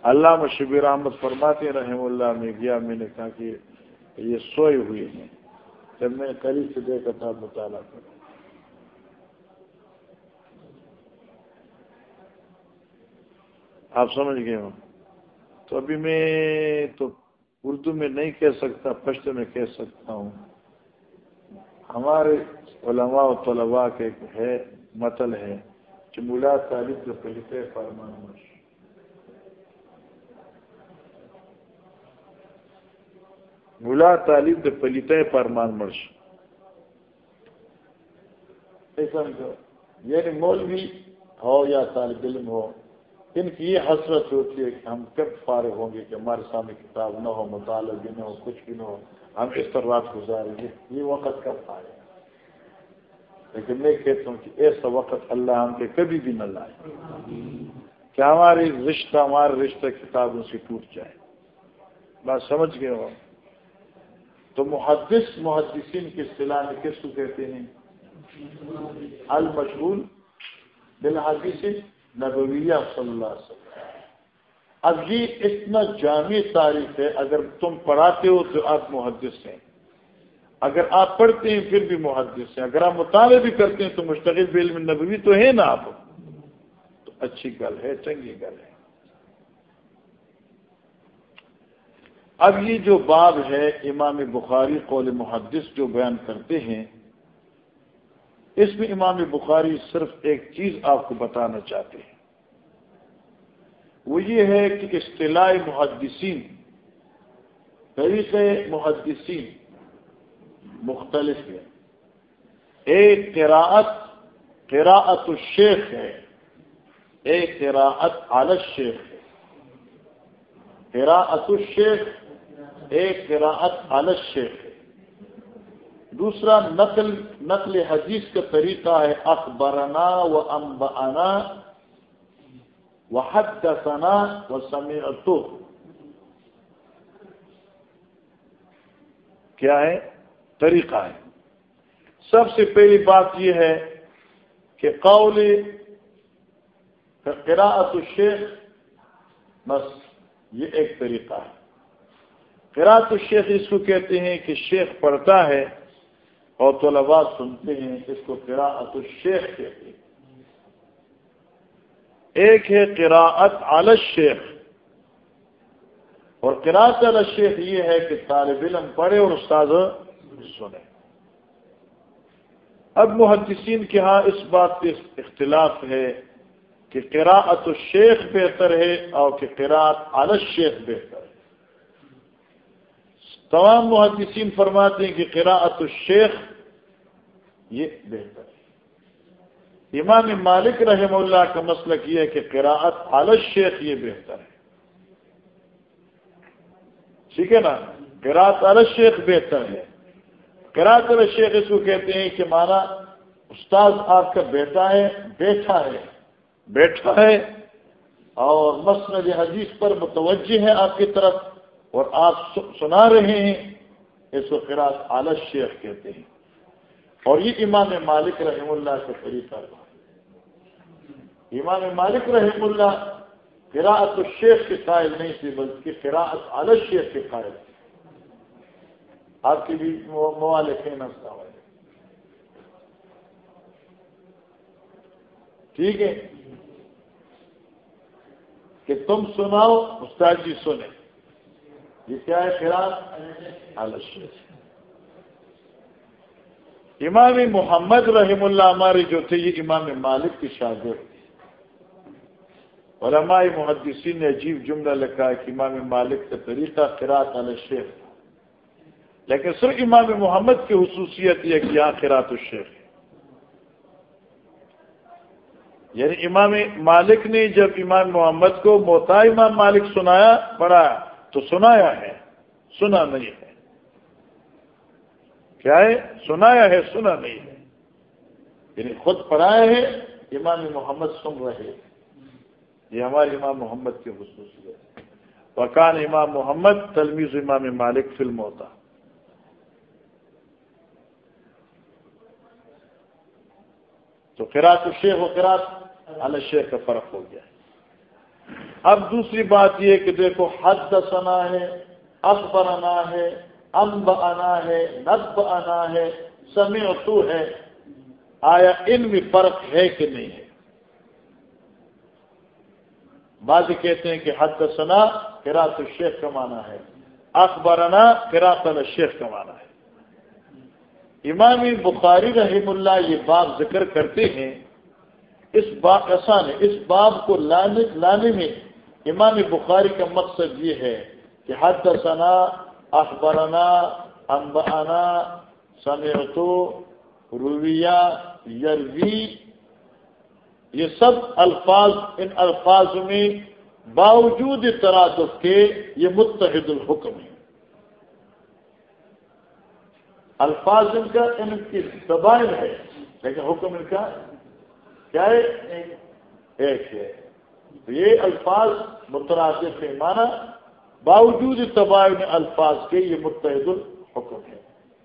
علامہ شبیر احمد فرماتے رحم اللہ، میں گیا، میں نے کہا کہ یہ سوئے ہوئے ہیں۔ جب میں قریب سے دیکھا تھا مطالعہ کر آپ سمجھ گئے ہوں۔ تو ابھی میں تو اردو میں نہیں کہہ سکتا، پشتو میں کہہ سکتا ہوں۔ ہمارے علماء و طلباء کے ہے، متل ہے کہ ملا تعلیم جو پہلے فرمان مرش ملا تعلیم جو پلیت فرمان مرش یعنی مولوی ہو یا طالب علم ہو، ان کی یہ حسرت ہوتی ہے کہ ہم کب فارغ ہوں گے کہ ہمارے سامنے کتاب نہ ہو، مطالعہ بھی نہ ہو، کچھ بھی نہ ہو، ہم اس طرح رات گزاریں گے۔ یہ وقت کب آئے لیکن میں کہتا ہوں کہ ایسا وقت اللہ ہم کے کبھی بھی نہ لائے کہ ہماری رشتہ ہمارا رشتہ کتابوں سے ٹوٹ جائے۔ بات سمجھ گئے ہو؟ تو محدث محدثین کی اصطلاح میں کس کو کہتے ہیں؟ المشغول بالحدیث نبویہ صلی اللہ علیہ وسلم۔ اب یہ اتنا جامع تعریف ہے، اگر تم پڑھاتے ہو تو آپ محدث ہیں۔ اگر آپ پڑھتے ہیں پھر بھی محدث ہیں۔ اگر آپ مطالعے بھی کرتے ہیں تو مستقل علم نبوی تو ہے نا آپ۔ تو اچھی گل ہے، چنگی گل ہے۔ اب یہ جو باب ہے امام بخاری قول محدث جو بیان کرتے ہیں، اس میں امام بخاری صرف ایک چیز آپ کو بتانا چاہتے ہیں۔ وہ یہ ہے کہ اصطلاح محدثین طریق محدثین مختلف ہے ایک قراءت قراءت الشیخ ہے۔ ایک قراءت عال شیخ ہے۔ قراءت الشیخ ایک قراءت عال شیخ دوسرا نقل نقل حدیث کا طریقہ ہے، اخبرنا و امبانا و حد ثنا و سمیعتو کیا ہے؟ طریقہ ہے۔ سب سے پہلی بات یہ ہے کہ قول قراءت الشیخ بس یہ ایک طریقہ ہے۔ قراءت الشیخ اس کو کہتے ہیں کہ شیخ پڑھتا ہے اور طلباء سنتے ہیں اس کو قراءت الشیخ کہتے ہیں۔ ایک ہے قراءت علی الشیخ۔ اور قراءت علی الشیخ یہ ہے کہ طالب علم پڑھے اور استاد سنے۔ اب محدثین کے ہاں اس بات پہ اختلاف ہے کہ قراءت الشیخ بہتر ہے اور کہ قراءت علی الشیخ بہتر ہے۔ تمام محدثین فرماتے ہیں کہ قراءت الشیخ یہ بہتر ہے۔ امام مالک رحم اللہ کا مسئلہ یہ ہے کہ قراءت علی الشیخ یہ بہتر ہے۔ ٹھیک ہے نا؟ قراءت علی الشیخ بہتر ہے۔ قراءت علی الشیخ اس کو کہتے ہیں کہ مانا استاد آپ کا بیٹا ہے، بیٹھا ہے بیٹھا ہے اور مسند حدیث پر متوجہ ہے آپ کی طرف۔ اور آپ سنا رہے ہیں، اس کو قرآن عالت شیخ کہتے ہیں۔ اور یہ امام مالک رحم اللہ کا طریقہ امام مالک رحم اللہ قراءت الشیخ کے قائل نہیں تھے، بلکہ قراءت عالت شیخ کے قائل تھے۔ آپ کے بھی موالک ہیں نسا ٹھیک ہے؟ کہ تم سناؤ، استاد جی سنیں۔ یہ کیا ہے خیال امام محمد رحم اللہ ہمارے جو تھے یہ امام مالک کی شاگرد اور ہمارے محدثین نے عجیب جملہ لکھا ہے کہ امام مالک کا طریقہ خراط علیہ شیخ لیکن صرف امام محمد کی خصوصیت یہ کہ یہاں خراط الشیخ ہے۔ یعنی امام مالک نے جب امام محمد کو موتا امام مالک سنایا، پڑھایا۔ تو سنایا ہے، سنا نہیں ہے۔ کیا ہے؟ سنایا ہے، سنا نہیں ہے۔ یعنی خود پڑھایا ہے، امام محمد سن رہے یہ ہمارے امام محمد کی خصوصیت وکان امام محمد تلمیز امام مالک فلم ہوتا تو قرات الشیخ و قرات الشیخ کا فرق ہو گیا۔ ہے اب دوسری بات یہ کہ دیکھو حد سنا ہے اکبر انا ہے امب انا ہے نب انا ہے سمع تو ہے۔ آیا ان میں فرق ہے کہ نہیں ہے؟ بعض کہتے ہیں کہ حد سنا قرات الشیخ کا مانا ہے۔ اکبرنا قرات الشیخ کا مانا ہے۔ امام بخاری رحم اللہ یہ باب ذکر کرتے ہیں۔ اس باب اس باب کو لانے لانے میں امام بخاری کا مقصد یہ ہے کہ حد ثنا اخبرنا امبانا سمیتو رویہ، یروی، یہ سب الفاظ، ان الفاظ میں باوجود ترادف کے یہ متحد الحکم ہے الفاظ ان کا، ان کی دبائل ہے، لیکن حکم ان کا کیا ہے؟ ایک ہے۔ یہ الفاظ مترادف ہے مانا باوجود تباہ الفاظ کے یہ متحد الحکم ہے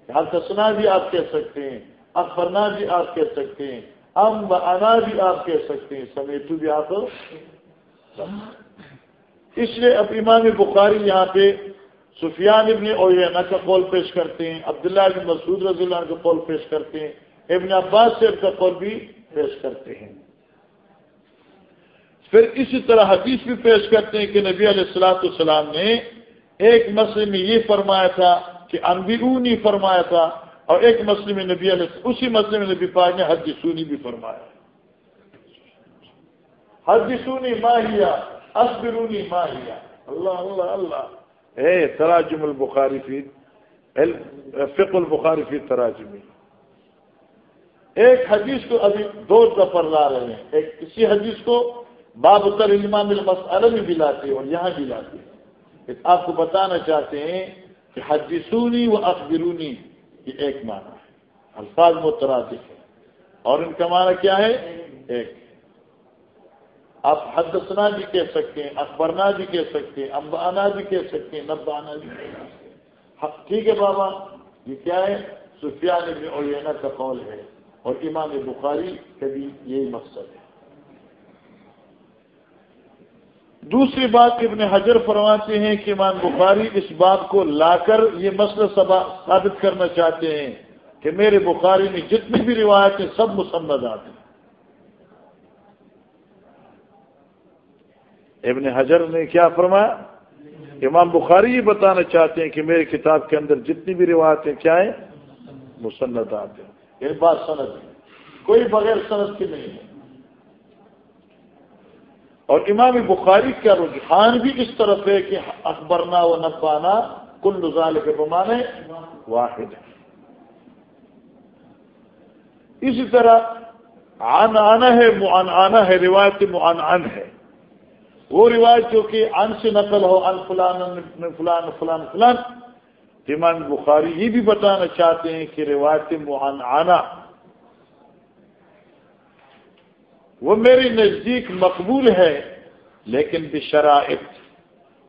حل بھی آپ کہہ سکتے ہیں افرنا بھی آپ کہہ سکتے ہیں ام انا بھی آپ کہہ سکتے ہیں۔ سمیتو بھی آپ۔ اس لیے اب امام بخاری یہاں پہ سفیان ابن اوینا کا قول پیش کرتے ہیں، عبداللہ ابن مسعود رضی اللہ عنہ کا قول پیش کرتے ہیں، ابن عباس سے کا قول بھی پیش کرتے ہیں۔ پھر اسی طرح حدیث بھی پیش کرتے ہیں کہ نبی علیہ السلاۃ السلام نے ایک مسئلے میں یہ فرمایا تھا کہ انبیرونی فرمایا تھا اور ایک مسئلے میں نبی علیہ اسی مسئلے میں نبی پاک نے حد سونی بھی فرمایا۔ حد سونی ماہیا اسبرونی ماہیا۔ اللہ اللہ اللہ۔ اے تراجم البخاری فی فق البخاری فی تراجمی ایک حدیث کو ابھی دو دفر لا رہے ہیں۔ ایک کسی حدیث کو باب اتر امام المسئلہ میں بھی لاتے اور یہاں بھی لاتے آپ کو بتانا چاہتے ہیں کہ حدیثونی و اخبرونی، یہ ایک معنی ہے۔ الفاظ مترادف ہے اور ان کا معنی کیا ہے؟ ایک۔ آپ حدثنا بھی کہہ سکتے ہیں، اخبرنا بھی کہہ سکتے ہیں امبانا بھی کہہ سکتے ہیں، نبانا بھی کہہ سکتے ہیں۔ ٹھیک ہے بابا؟ یہ کیا ہے؟ سفیان ابن اوینا کا قول ہے۔ اور امام بخاری کا بھی یہی مقصد ہے۔ دوسری بات ابن حجر فرماتے ہیں کہ امام بخاری اس بات کو لا کر یہ مسئلہ ثابت کرنا چاہتے ہیں کہ میرے بخاری میں جتنی بھی روایتیں سب مسمدات ہیں۔ ابن حجر نے کیا فرمایا؟ امام بخاری یہ بتانا چاہتے ہیں کہ میری کتاب کے اندر جتنی بھی روایتیں کیا ہیں؟ مسندات ہیں۔ یہ بات سند ہے۔ کوئی بغیر سند کی نہیں ہے۔ اور امام بخاری کا رجحان بھی اس طرف ہے کہ اکبرنا و نبانا کل نظال کے بمانے واحد ہے۔ اسی طرح آن آنا ہے، معن آنا ہے، روایت معن ان ہے۔ وہ روایت جو کہ ان سے نقل ہو ان فلان فلان فلان فلان۔ امام بخاری یہ بھی بتانا چاہتے ہیں کہ روایت معن آنا وہ میری نزدیک مقبول ہے، لیکن بشرائط۔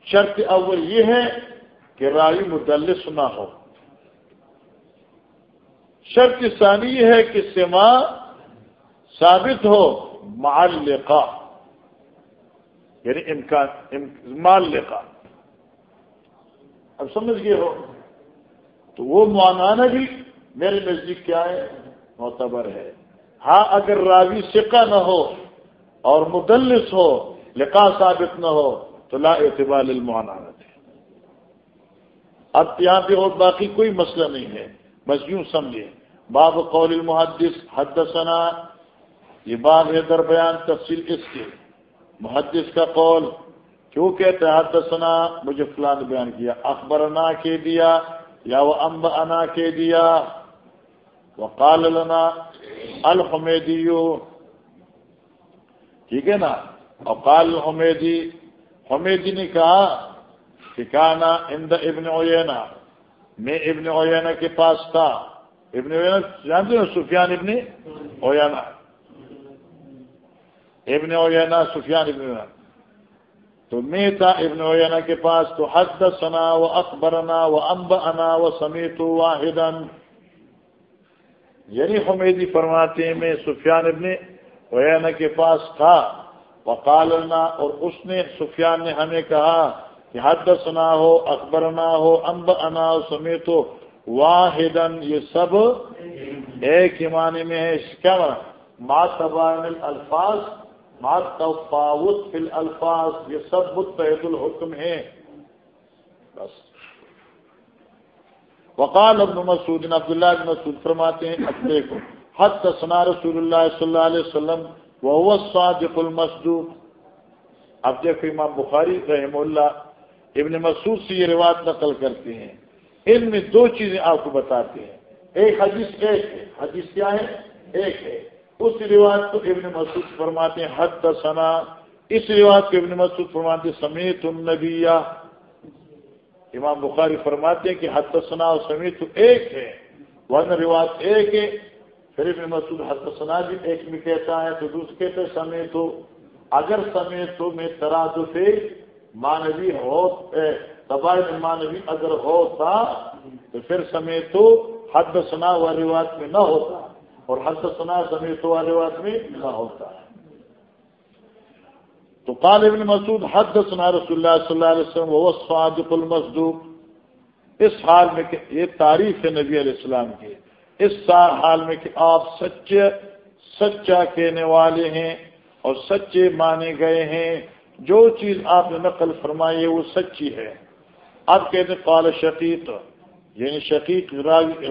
شرط اول یہ ہے کہ راوی مدلس نہ ہو۔ شرط ثانی یہ ہے کہ سما ثابت ہو معلقہ۔ یعنی امکان معلقہ۔ اب سمجھ گئے ہو؟ تو وہ معنی بھی میرے نزدیک کیا ہے؟ معتبر ہے۔ ہاں اگر راوی سکا نہ ہو اور مدلس ہو لقا ثابت نہ ہو، تو لا اعتبار المعنانت ہے اب یہاں پہ اور باقی کوئی مسئلہ نہیں ہے۔ بس یوں سمجھے باب قول المحدث، حدثنا، یہ باب ہے در بیان تفصیل کس کے۔ محدث کا قول، کیوں کہتے ہیں حدثنا؟ مجھے فلان بیان کیا۔ اخبرنا کے دیا یا وہ امب انا کے دیا۔ وقال لنا الحمیدیو. ٹھیک ہے نا؟ وقال الحمیدی. حمیدی نے کہا کہ اند ابن اوینا میں ابن اوینا کے پاس تھا. ابن اوینا جانتے ہو سفیان ابن اوینا ابن اوینا سفیان ابن اوینا تو میں تھا ابن اوینا کے پاس. تو حد سنا و اکبرنا و امب انا و سمیت واحدن یعنی حمیدی فرماتے ہیں میں سفیان ابن وینا کے پاس تھا وقالنا اور اس نے، سفیان نے ہمیں کہا کہ حد سنا ہو اکبر نہ ہو امب انا سمیت ہو واحد یہ سب ایک ہی معنی میں ہے کیا ما الفاظ ما تفاوت فی الفاظ یہ سب متحد الحکم ہے بس۔ وقال ابن مسعود عبد اللہ ابن مسعود فرماتے ہیں، اب دیکھو، حد تصنا رسول اللہ صلی اللہ علیہ وسلم وہ الصادق المسدود اب دیکھو، امام بخاری رحم اللہ، ابن مسعود سے یہ روایت نقل کرتے ہیں۔ ان میں دو چیزیں آپ کو بتاتے ہیں۔ ایک حدیث ایک ہے۔ حدیث کیا ہے؟ ایک ہے۔ اس روایت کو ابن مسعود فرماتے ہیں، حد تصنا اس روایت کو ابن مسعود فرماتے سمیت النبیہ۔ امام بخاری فرماتے ہیں کہ حتسنا اور سمیت ایک ہے، ورنہ رواج ایک ہے، پھر ابن مسعود حتسنا بھی ایک میں کہتا ہے، تو دوسرے کہتے سمیت ہو اگر سمیت ہو میں تراز سے مانوی ہو تباہ میں مانوی اگر ہوتا، تو پھر سمیت ہو حد سنا و رواج میں نہ ہوتا، اور حد سنا سمیت و رواج میں نہ ہوتا۔ تو قال ابن مسعود، حدثنا رسول اللہ صلی اللہ علیہ وسلم وہ صادق المصدوق. اس حال میں کہ یہ تعریف ہے نبی علیہ السلام کی۔ اس حال میں کہ آپ سچے سچا کہنے والے ہیں اور سچے مانے گئے ہیں۔ جو چیز آپ نے نقل فرمائی ہے وہ سچی ہے۔ اب کہتے ہیں قال شقیق یعنی شقیق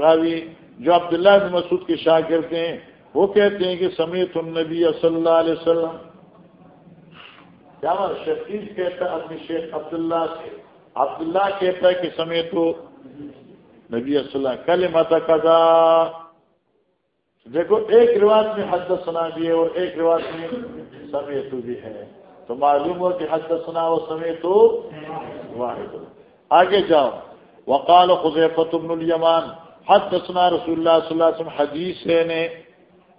راوی، جو عبداللہ بن مسعود کے شاگرد ہیں، وہ کہتے ہیں کہ سمیت النبی صلی اللہ علیہ وسلم کیا شقیق کہتا ہے اپنے شیخ عبداللہ سے۔ عبداللہ کہتا ہے کہ سمیت نبی صلی اللہ کل مت دیکھو، ایک رواج میں حد سنا بھی ہے اور ایک رواج میں سمیت بھی ہے۔ تو معلوم ہو کہ حد سنا وہ سمیت واحد آگے جاؤ۔ وقال خزیفت بن الیمان، حد سنا رسول اللہ صلی اللہ علیہ وسلم، حدیث ہے نے۔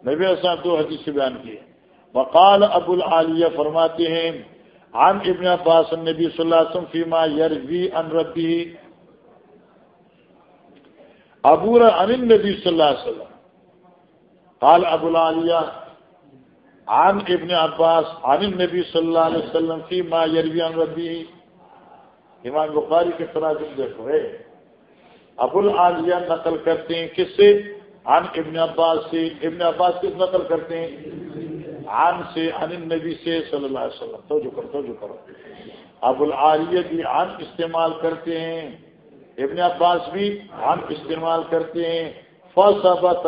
نبی السلام دو حدیث بیان کیے۔ وقال ابو العالیہ، فرماتے ہیں عن ابن عباس النبی صلی اللہ علیہ وسلم فیما یروی ان ربی ابو عن النبی صلی اللہ علیہ وسلم. قال ابو العالیہ عن ابن عباس عن النبی صلی اللہ علیہ وسلم فیما یروی ان ربی امام بخاری کے تراجم دیکھو ہے ابو العالیہ نقل کرتے ہیں کس سے؟ عن ابن عباس سے. ابن عباس کس نقل کرتے ہیں؟ عن سے، عن النبی سے صلی اللہ علیہ وسلم۔ تو جو کرو تو جو کرو۔ ابو العالیہ بھی عن استعمال کرتے ہیں۔ ابن عباس بھی عن استعمال کرتے ہیں۔ فصبت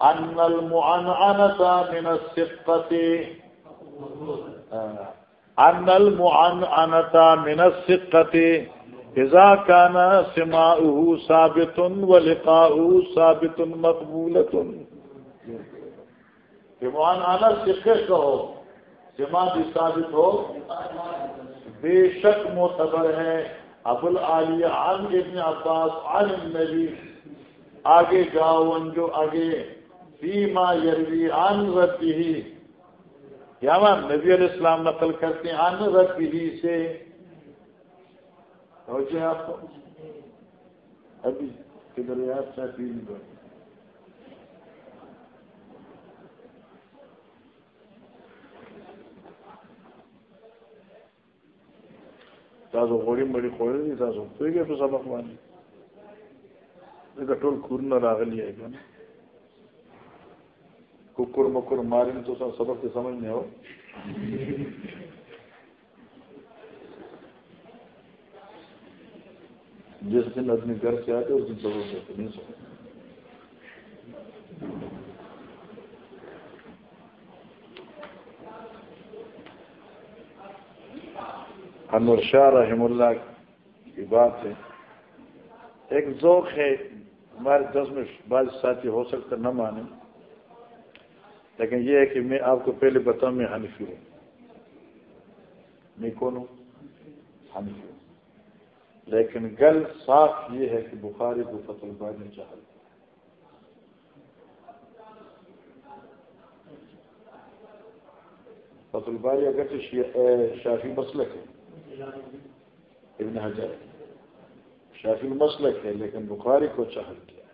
ان المعنعنتا من السقط ان المعنعنتا من السقط اذا كان سماؤه ثابت ولقاؤه ثابت مقبولة۔ ایمان آنا سکھے کا ہو سما بھی ثابت ہو۔ بے شک معتبر ہے ابو العالیہ عن ابن عباس، عن النبی۔ آگے جاؤ ان جو آگے۔ فیما یروی عن ربی۔ یا نبی علیہ السلام نقل کرتے ہیں، عن ربی سے۔ سوچے آپ کو؟ ابھی کدھر آپ چاہے تین تاسو غوړی مړی خوړل دي، تاسو پوهیږئ په سبق باندې. دا ټول کورونه راغلي یې کنه ککر مکر مارن تو سبق سے سمجھ نہیں ہو جس دن اپنے گھر سے آتے، اس دن سبق دیتے نہیں سمجھ انور شاہ رحم اللہ کی بات ہے۔ ایک ذوق ہے، ہمارے دس میں بعض ساتھی ہو سکتا نہ مانے لیکن یہ ہے کہ میں آپ کو پہلے بتاؤں، میں حنفی ہوں۔ میں کون ہوں؟ حنفی ہوں۔ لیکن گل صاف یہ ہے کہ بخاری کو فتح الباری نے چاہ فتح الباری اگر شافی مسلک ہے۔ ابن حجر. شافی المسلک ہے، لیکن بخاری کو چاہل کیا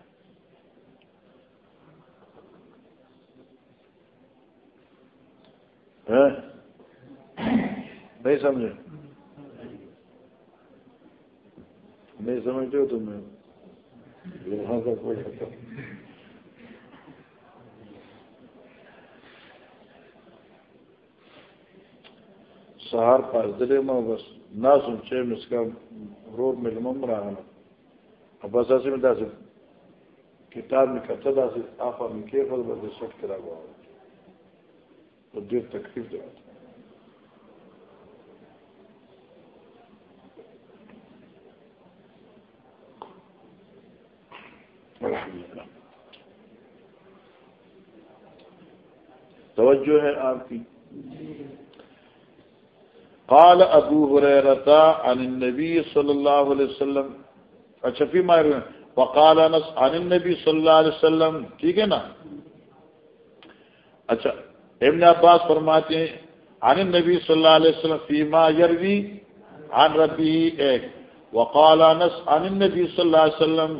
ہاں؟ نہیں سمجھے؟ نہیں سمجھتے ہو تو میں وہاں کا کوئی سہار پاس دلے میں بس نہ سوچے اس کا روڈ میں لمم رہا نا اب بس ایسے میں دس کتاب میں کچا دس آپ میں کے فل بس سٹ کرا ہوا تو دیر تکلیف دے توجہ ہے آپ کی. قال ابو هريره عن النبي صلى الله عليه وسلم اچھا پھر مار وقال انس عن النبي صلى الله عليه وسلم، ٹھیک ہے نا؟ اچھا ابن عباس فرماتے ہیں، عن النبي صلى الله عليه وسلم فيما يروي عن ربه ایک وقال انس عن النبي صلى الله عليه وسلم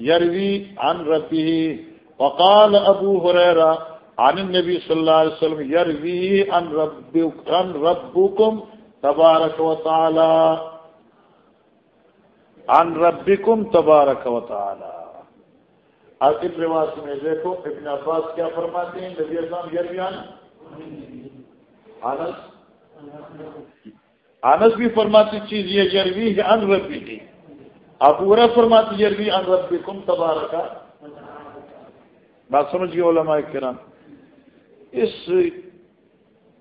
يروي عن ربه، وقال ابو هريره عن النبی صلی اللہ علیہ وسلم يروي یروی ان ان ربکم تبارک و تعالی ان ربکم تبارک و تعالی۔ اب رواج میں دیکھو، ابن عباس کیا فرماتے ہیں؟ نبی اسلام یروی ان انس انس بھی فرماتی چیز یہ یروی ہے ان ربی۔ کی اب پورا فرماتی یروی ان ربکم تبارک۔ بات سمجھ گئے علماء کرام؟ اس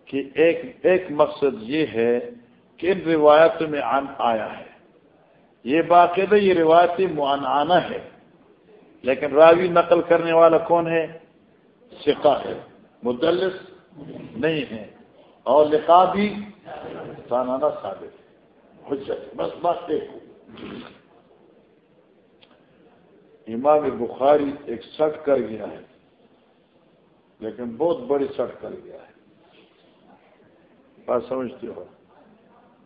کی ایک ایک مقصد یہ ہے کہ ان روایتوں میں عن آیا ہے۔ یہ باقاعدہ یہ روایتی معانانہ ہے۔ لیکن راوی نقل کرنے والا کون ہے؟ سکا ہے۔ مدلس نہیں ہے۔ اور لکھا بھی سانانہ ثابت حجت بس بات دیکھو۔ امام بخاری ایک سٹ کر گیا ہے۔ لیکن بہت بڑی سٹ کر گیا ہے۔ بات سمجھتے ہو۔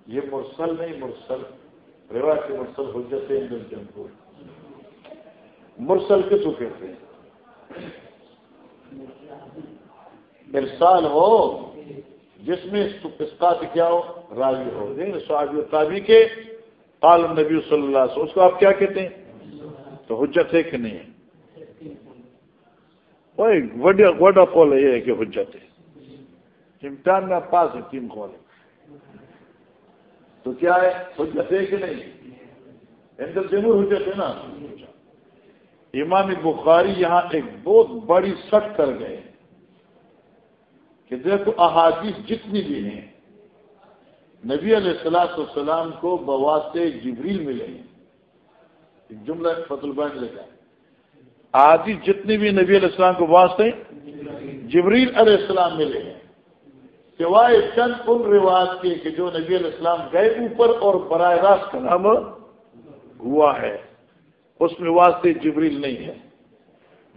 یہ مرسل نہیں، مرسل روایتی مرسل ہو جاتے ہیں جمہور۔ مرسل کس کو کہتے ہیں؟ ارسال ہو، جس میں اسقات کیا ہو راضی ہو۔ سوابی تابی کے عالم نبی صلی اللہ علیہ وسلم، اس کو آپ کیا کہتے ہیں؟ تو حجت ہے کہ نہیں ہے؟ وڈا کال یہ ہے کہ حجت ہے۔ امتحان میں پاس ہے تین کال تو کیا ہے؟ حجت ہے کہ نہیں؟ یعنی اندر جمہور حجت ہے نا۔ امام بخاری یہاں ایک بہت بڑی سٹ کر گئے کہ دیکھو احادیث جتنی بھی ہیں، نبی علیہ السلاۃ والسلام کو بواسطے جبریل ملے ہیں۔ ایک جملہ فت البین لے جائے آدھی جتنی بھی نبی علیہ السلام کو واسطے جبریل علیہ السلام ملے ہیں۔ سوائے چند ان رواج کے کہ جو نبی علیہ السلام گئے اوپر اور براہ راست کا نام ہوا ہے، اس میں واسطے جبریل نہیں ہے۔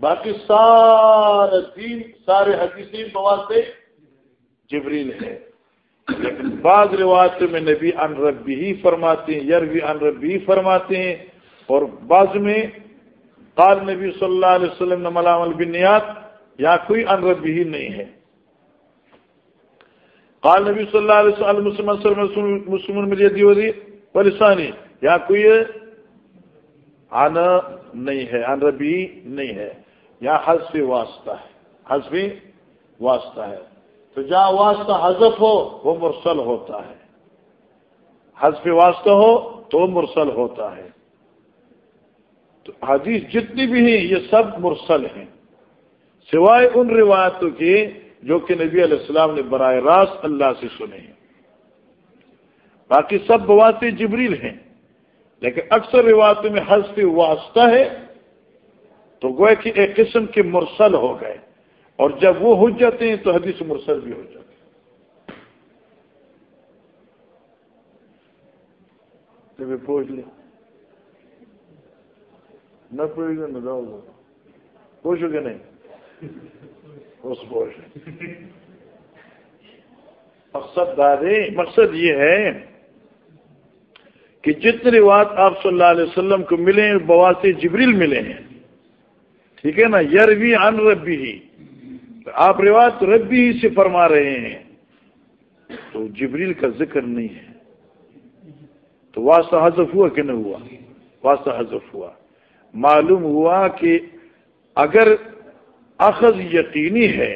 باقی سارے تین سارے حدیثین بواسطے جبریل ہے۔ لیکن بعض روایت میں نبی ان ربی ہی فرماتے ہیں، یروی ان ربی ہی فرماتے ہیں۔ اور بعض میں قال نبی صلی اللہ علیہ وسلم ملام البنیات یا کوئی ان ربی ہی نہیں ہے۔ قال نبی صلی اللہ علیہ وسلم مسلم مسلم مجھے دی پریشانی یا کوئی ان نہیں ہے ان ربی نہیں ہے، یا حذف واسطہ ہے، حذف واسطہ ہے۔ تو جہاں واسطہ حذف ہو، وہ مرسل ہوتا ہے۔ حذف واسطہ ہو، تو مرسل ہوتا ہے۔ تو حدیث جتنی بھی ہیں، یہ سب مرسل ہیں۔ سوائے ان روایتوں کے جو کہ نبی علیہ السلام نے براہ راست اللہ سے سنے ہیں۔ باقی سب بواسطے جبریل ہیں۔ لیکن اکثر روایتوں میں حذف واسطہ ہے۔ تو گوئے کہ ایک قسم کے مرسل ہو گئے۔ اور جب وہ ہو جاتے ہیں تو حدیث مرسل بھی ہو جاتے ہیں پوچھ لیں نہ پوچھ گے نہ جاؤ گا پوچھو گے نہیں؟ مقصد دادے مقصد یہ ہے کہ جتنے روایت آپ صلی اللہ علیہ وسلم کو ملے ہیں بواسط جبریل ملے ہیں۔ ٹھیک ہے نا؟ یروی ان ربی۔ ہی آپ روایت ربی ہی سے فرما رہے ہیں۔ تو جبریل کا ذکر نہیں ہے۔ تو واسطہ حذف ہوا کہ نہیں ہوا؟ واسطہ حذف ہوا۔ معلوم ہوا کہ اگر اخذ یقینی ہے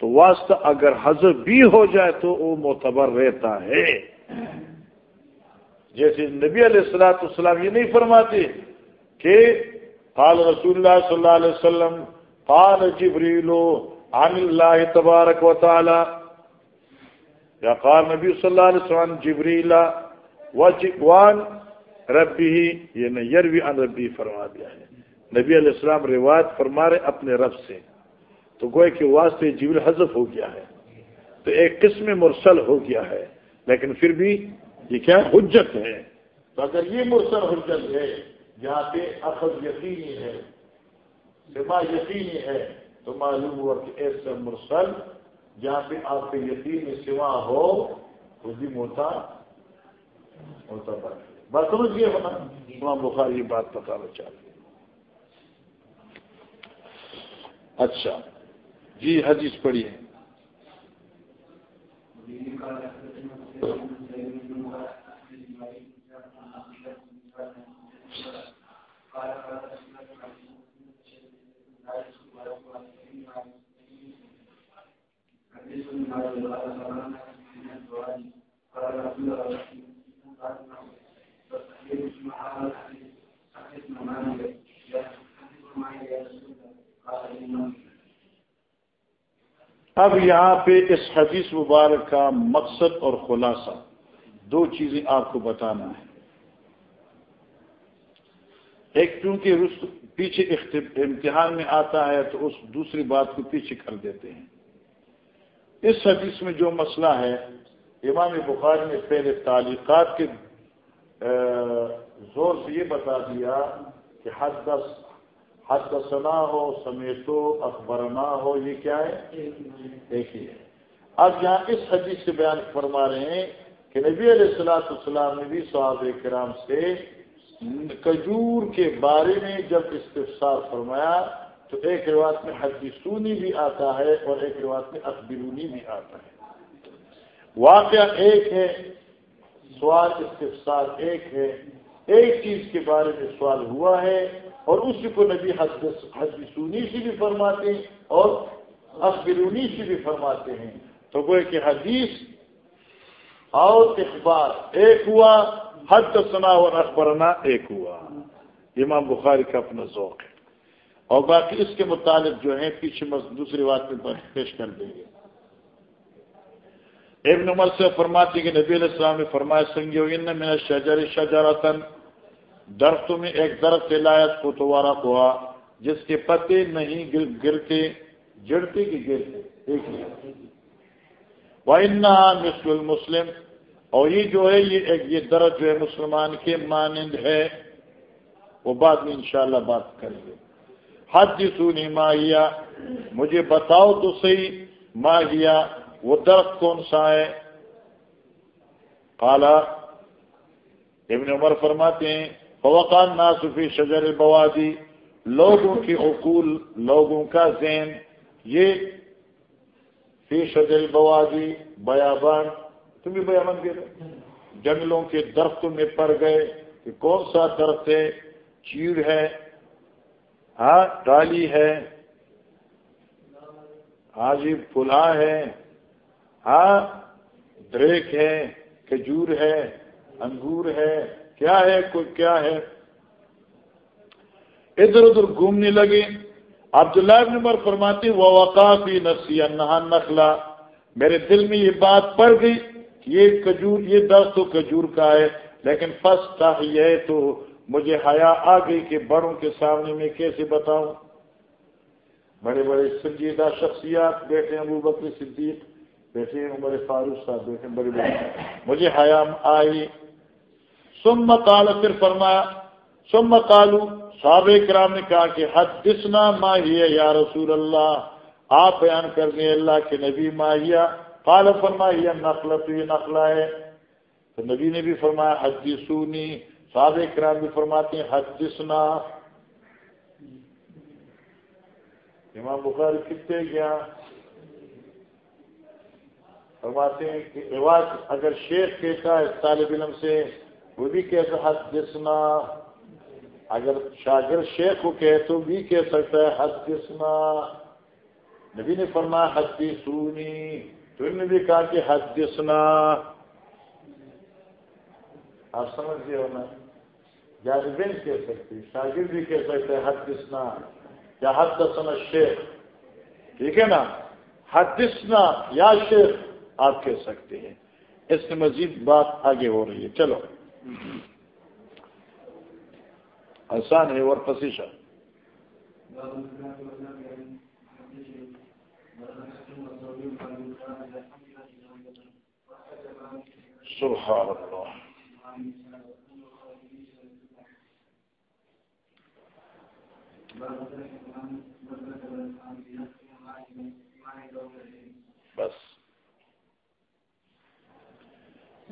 تو واسطہ اگر حذف بھی ہو جائے تو وہ معتبر رہتا ہے۔ جیسے نبی علیہ السلاۃ السلام یہ نہیں فرماتے کہ قال رسول اللہ صلی اللہ علیہ وسلم، قال جبریل عن اللہ تبارک و تعالی، یا قال نبی صلی اللہ علیہ وسلم جبریل وان ربی، یہ نہیں، یروی ان ربی فرما دیا ہے۔ نبی علیہ السلام روایت فرما رہے اپنے رب سے۔ تو گوئے کہ واسطے جبریل حذف ہو گیا ہے۔ تو ایک قسم مرسل ہو گیا ہے۔ لیکن پھر بھی یہ کیا حجت ہے۔ تو اگر یہ مرسل حجت ہے جہاں پہ اخذ یقینی ہے سما یقینی ہے، تو معلوم ہوا کہ ایسا مرسل جہاں پہ آپ کے یقین سوا ہو، وہ بھی موتا ہوتا بات سمجھ گئے؟ ہونا امام بخار یہ بات بتانا چاہتے اچھا۔ جی حدیث پڑھی ہے۔ اب یہاں پہ اس حدیث مبارک کا مقصد اور خلاصہ دو چیزیں آپ کو بتانا ہے۔ ایک کیونکہ پیچھے امتحان میں آتا ہے تو اس دوسری بات کو پیچھے کر دیتے ہیں۔ اس حدیث میں جو مسئلہ ہے، امام بخار نے پہلے تعلیقات کے زور سے یہ بتا دیا کہ حد دس حد دسنا ہو سمیتو اخبرنا ہو یہ کیا ہے؟ دیکھیے۔ اب یہاں اس حدیث سے بیان فرما رہے ہیں کہ نبی علیہ السلاۃ السلام نے بھی صحابہ کرام سے کجور کے بارے میں جب استفسار فرمایا، تو ایک روایت میں حدیثونی بھی آتا ہے اور ایک روایت میں اخبرونی بھی آتا ہے۔ واقعہ ایک ہے، سوال استفسار ایک ہے۔ ایک چیز کے بارے میں سوال ہوا ہے اور اس کو نبی حدیثونی سے بھی فرماتے ہیں اور اخبرونی سے بھی فرماتے ہیں۔ تو وہ کہ حدیث اور اخبار، ایک ہوا حد سنا اور اخبرنا ایک ہوا۔ امام بخاری کا اپنا ذوق ہے۔ اور باقی اس کے متعلق جو ہیں، پیچھے دوسری بات میں پیش کر دیں گے۔ ابن عمر سے فرماتی کہ نبی علیہ السلام نے فرمایا، سنگیو، ان میں شجر شجرتن درختوں میں ایک درخت لایت کو توارا ہوا، جس کے پتے نہیں گرتے، جڑتے کہ گرتے، ایک وہ مسل المسلم۔ اور یہ جو ہے، یہ ایک، یہ درد جو ہے مسلمان کے مانند ہے۔ وہ بعد میں انشاءاللہ بات کریں گے۔ حد سونی ماہیا مجھے بتاؤ تو صحیح۔ ماہیا وہ درخت کون سا ہے؟ کالا ابن عمر فرماتے ہیں فوقان ناسفی شجر بوادی لوگوں کی عقول، لوگوں کا ذہن، یہ فی شجر بوادی بیابان تم بھی بیان دے جنگلوں کے درختوں میں پڑ گئے کہ کون سا درخت ہے؟ چیڑ ہے ہاں ڈالی ہے ہاں جی پلا ہے ہاں دریک ہے، کھجور ہے، انگور ہے کیا ہے، کوئی کیا ہے؟ ادھر ادھر گھومنے لگے۔ عبداللہ ابن عمر فرماتی وہ وقافی نسی انہا نخلا میرے دل میں یہ بات پڑ گئی یہ کجور یہ درخت تو کجور کا ہے، لیکن فسٹ یہ تو مجھے حیا آ گئی کہ بڑوں کے سامنے میں کیسے بتاؤں۔ بڑے بڑے سنجیدہ شخصیات بیٹھے ابو بکر صدیق بیٹھے عمر فاروق صاحب بیٹھے بڑے بڑے۔ مجھے حیا آئی۔ سم کال پھر فرمایا سم کالو صحابہ کرام نے کہا کہ حد دسنا ماہیا یا رسول اللہ، آپ بیان کر دیں اللہ کے نبی ماہیا قال فرمایا نقل تو یہ نقلہ ہے۔ تو نبی نے بھی فرمایا حدیثونی صحابہ کرام بھی فرماتے ہیں، حدثنا۔ امام بخاری کتنے گیا؟ فرماتے ہیں کہ رواج اگر شیخ کہتا ہے، طالب علم سے وہ بھی کہتا حدثنا اگر شاگر شیخ کو کہے تو بھی کہہ سکتا ہے حدثنا نبی نے فرمایا حدیثونی تو انہوں نے بھی کہا کہ حدثنا آپ سمجھ گئے ہونا؟ جانبین کہہ سکتے شاگرد بھی کہہ سکتے حدثنا یا حدثنا شیخ۔ ٹھیک ہے نا؟ حدثنا یا شیخ، آپ کہہ سکتے ہیں۔ اس میں مزید بات آگے ہو رہی ہے۔ چلو۔ آسان ہے اور پسیشا سبحان اللہ بس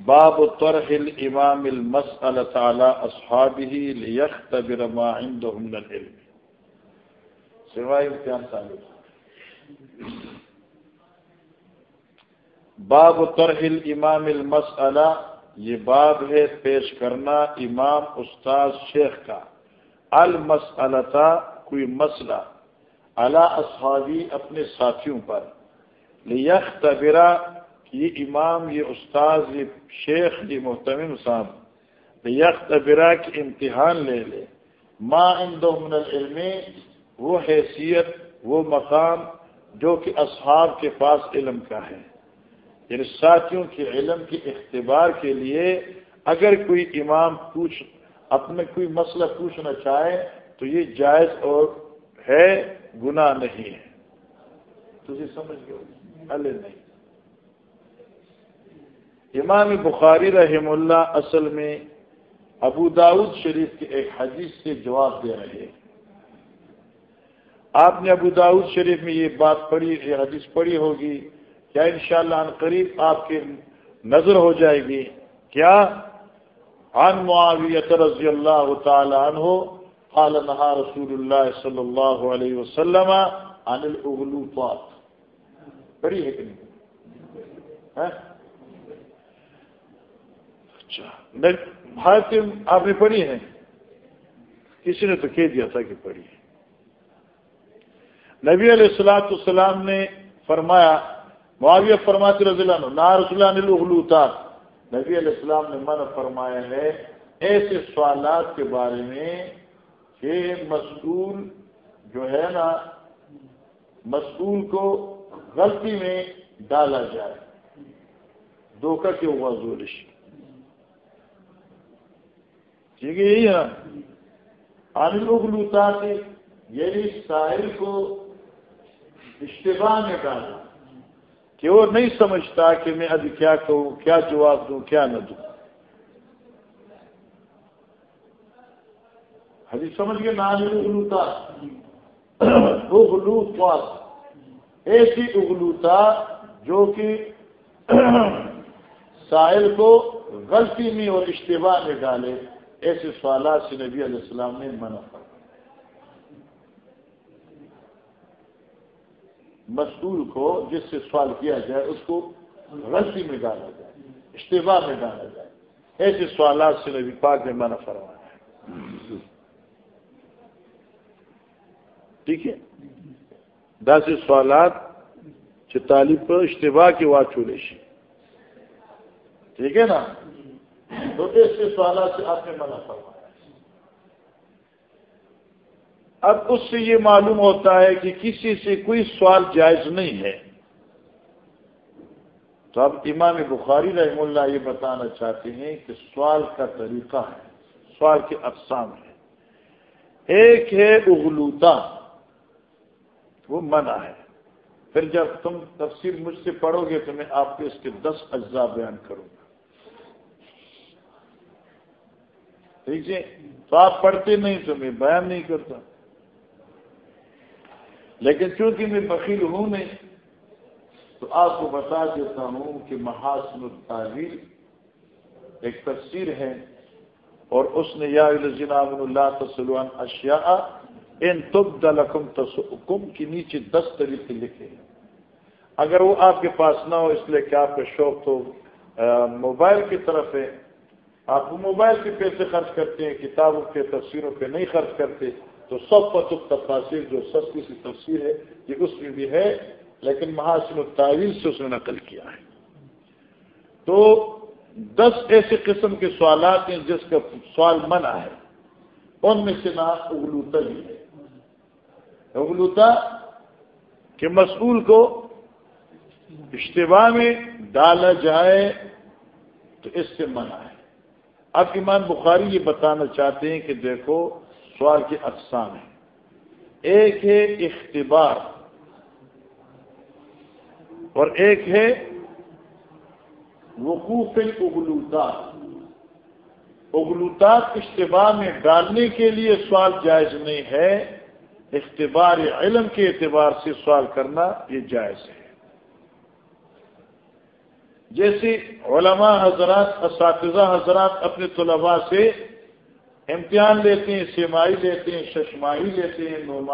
باب طرح الامام المسألة على اصحابه ليختبر ما عندهم من العلم. سوائے امتحان ثابت باب ترحل امام المسئلہ یہ باب ہے پیش کرنا امام استاد شیخ کا. المسلتا کوئی مسئلہ اللہ اصحابی اپنے ساتھیوں پر. لیختبرا یہ امام، یہ استاد یہ شیخ، یہ محتمم صاحب لیخ تبرا کی امتحان لے لے۔ ماں اندو من العلم، وہ حیثیت، وہ مقام جو کہ اصحاب کے پاس علم کا ہے۔ یعنی ساتھیوں کے علم کے اختبار کے لیے اگر کوئی امام پوچھ، اپنے کوئی مسئلہ پوچھنا چاہے، تو یہ جائز اور ہے، گناہ نہیں ہے۔ تو یہ سمجھ گئے۔ حل نہیں۔ امام بخاری رحم اللہ اصل میں ابو داود شریف کے ایک حدیث سے جواب دے رہے ہیں۔ آپ نے ابو داود شریف میں یہ بات پڑھی، یہ حدیث پڑھی ہوگی۔ کیا انشاءاللہ شاء قریب آپ کی نظر ہو جائے گی۔ کیا؟ عن معاویت رضی اللہ تعالی عنہ قال، نہا رسول اللہ صلی اللہ علیہ وسلم عن الاغلوطات۔ پڑھی ہے کہ نہیں؟ ہاں؟ ہاں؟ اچھا آپ نے پڑھی ہے؟ کسی نے تو کہہ دیا تھا کہ پڑھی ہے۔ نبی علیہ السلاۃ السلام نے فرمایا، معاویہ فرماتے رضی اللہ نا رسول اللہ نبی علیہ السلام نے من فرمایا ہے ایسے سوالات کے بارے میں کہ مسئول جو ہے نا مسئول کو غلطی میں ڈالا جائے۔ دھوکہ کے وزورش ٹھیک ہے؟ یہی ہے انلوتا سے یعنی ساحل کو اشتباہ میں ڈالا۔ کہ وہ نہیں سمجھتا کہ میں ابھی کیا کہوں، کیا جواب دوں، کیا نہ دوں۔ ابھی سمجھ گئے نام اگلوتا اگلو ایسی اگلوتا جو کہ ساحل کو غلطی میں اور اشتباہ میں ڈالے۔ ایسے سوالات سے نبی علیہ السلام نے منع کر کو جس سے سوال کیا جائے، اس کو غلطی میں ڈالا جائے، اشتباہ میں ڈالا جائے۔ ایسے سوالات سے نبی پاک نے منع فرمایا۔ ہے ٹھیک ہے؟ دس سوالات تعلیم پر اشتباہ کی وات ٹھیک ہے نا؟ تو ایسے سوالات سے آپ نے منع فرمایا۔ اب اس سے یہ معلوم ہوتا ہے کہ کسی سے کوئی سوال جائز نہیں ہے۔ تو اب امام بخاری رحم اللہ یہ بتانا چاہتے ہیں کہ سوال کا طریقہ ہے، سوال کے اقسام ہے ایک ہے اغلوتا وہ منع ہے۔ پھر جب تم تفصیل مجھ سے پڑھو گے تو میں آپ کو اس کے دس اجزاء بیان کروں گا۔ ٹھیک ہے؟ تو آپ پڑھتے نہیں تو میں بیان نہیں کرتا۔ لیکن چونکہ میں بخیل ہوں نہیں، تو آپ کو بتا دیتا ہوں کہ محاسن التعویل ایک تفسیر ہے، اور اس نے یا جناب اللہ تسلوان اشیاء ان تب دلکم تسکم کی نیچے دس طریقے لکھے ہیں۔ اگر وہ آپ کے پاس نہ ہو، اس لیے کہ آپ کا شوق تو موبائل کی طرف ہے آپ موبائل کے پیسے خرچ کرتے ہیں، کتابوں کے، تفسیروں پہ نہیں خرچ کرتے، تو سب پر تفاصر جو سستی سی تفسیر ہے، یہ اس میں بھی ہے، لیکن محاسن التعویل سے اس نے نقل کیا ہے۔ تو دس ایسے قسم کے سوالات ہیں جس کا سوال منع ہے۔ ان میں سے نہ اگلوتا بھی ہے۔ اگلوتا کہ مسئول کو اشتباہ میں ڈالا جائے تو اس سے منع ہے۔ اب ایمان بخاری یہ بتانا چاہتے ہیں کہ دیکھو سوال کی اقسام ہے ایک ہے اختبار اور ایک ہے وقوف اگلوتات اگلوتات اشتباہ میں ڈالنے کے لیے سوال جائز نہیں ہے۔ اختبار علم کے اعتبار سے سوال کرنا یہ جائز ہے۔ جیسے علماء حضرات، اساتذہ حضرات اپنے طلباء سے امتحان لیتے ہیں، سیمائی لیتے ہیں ششمائی لیتے ہیں نعمائی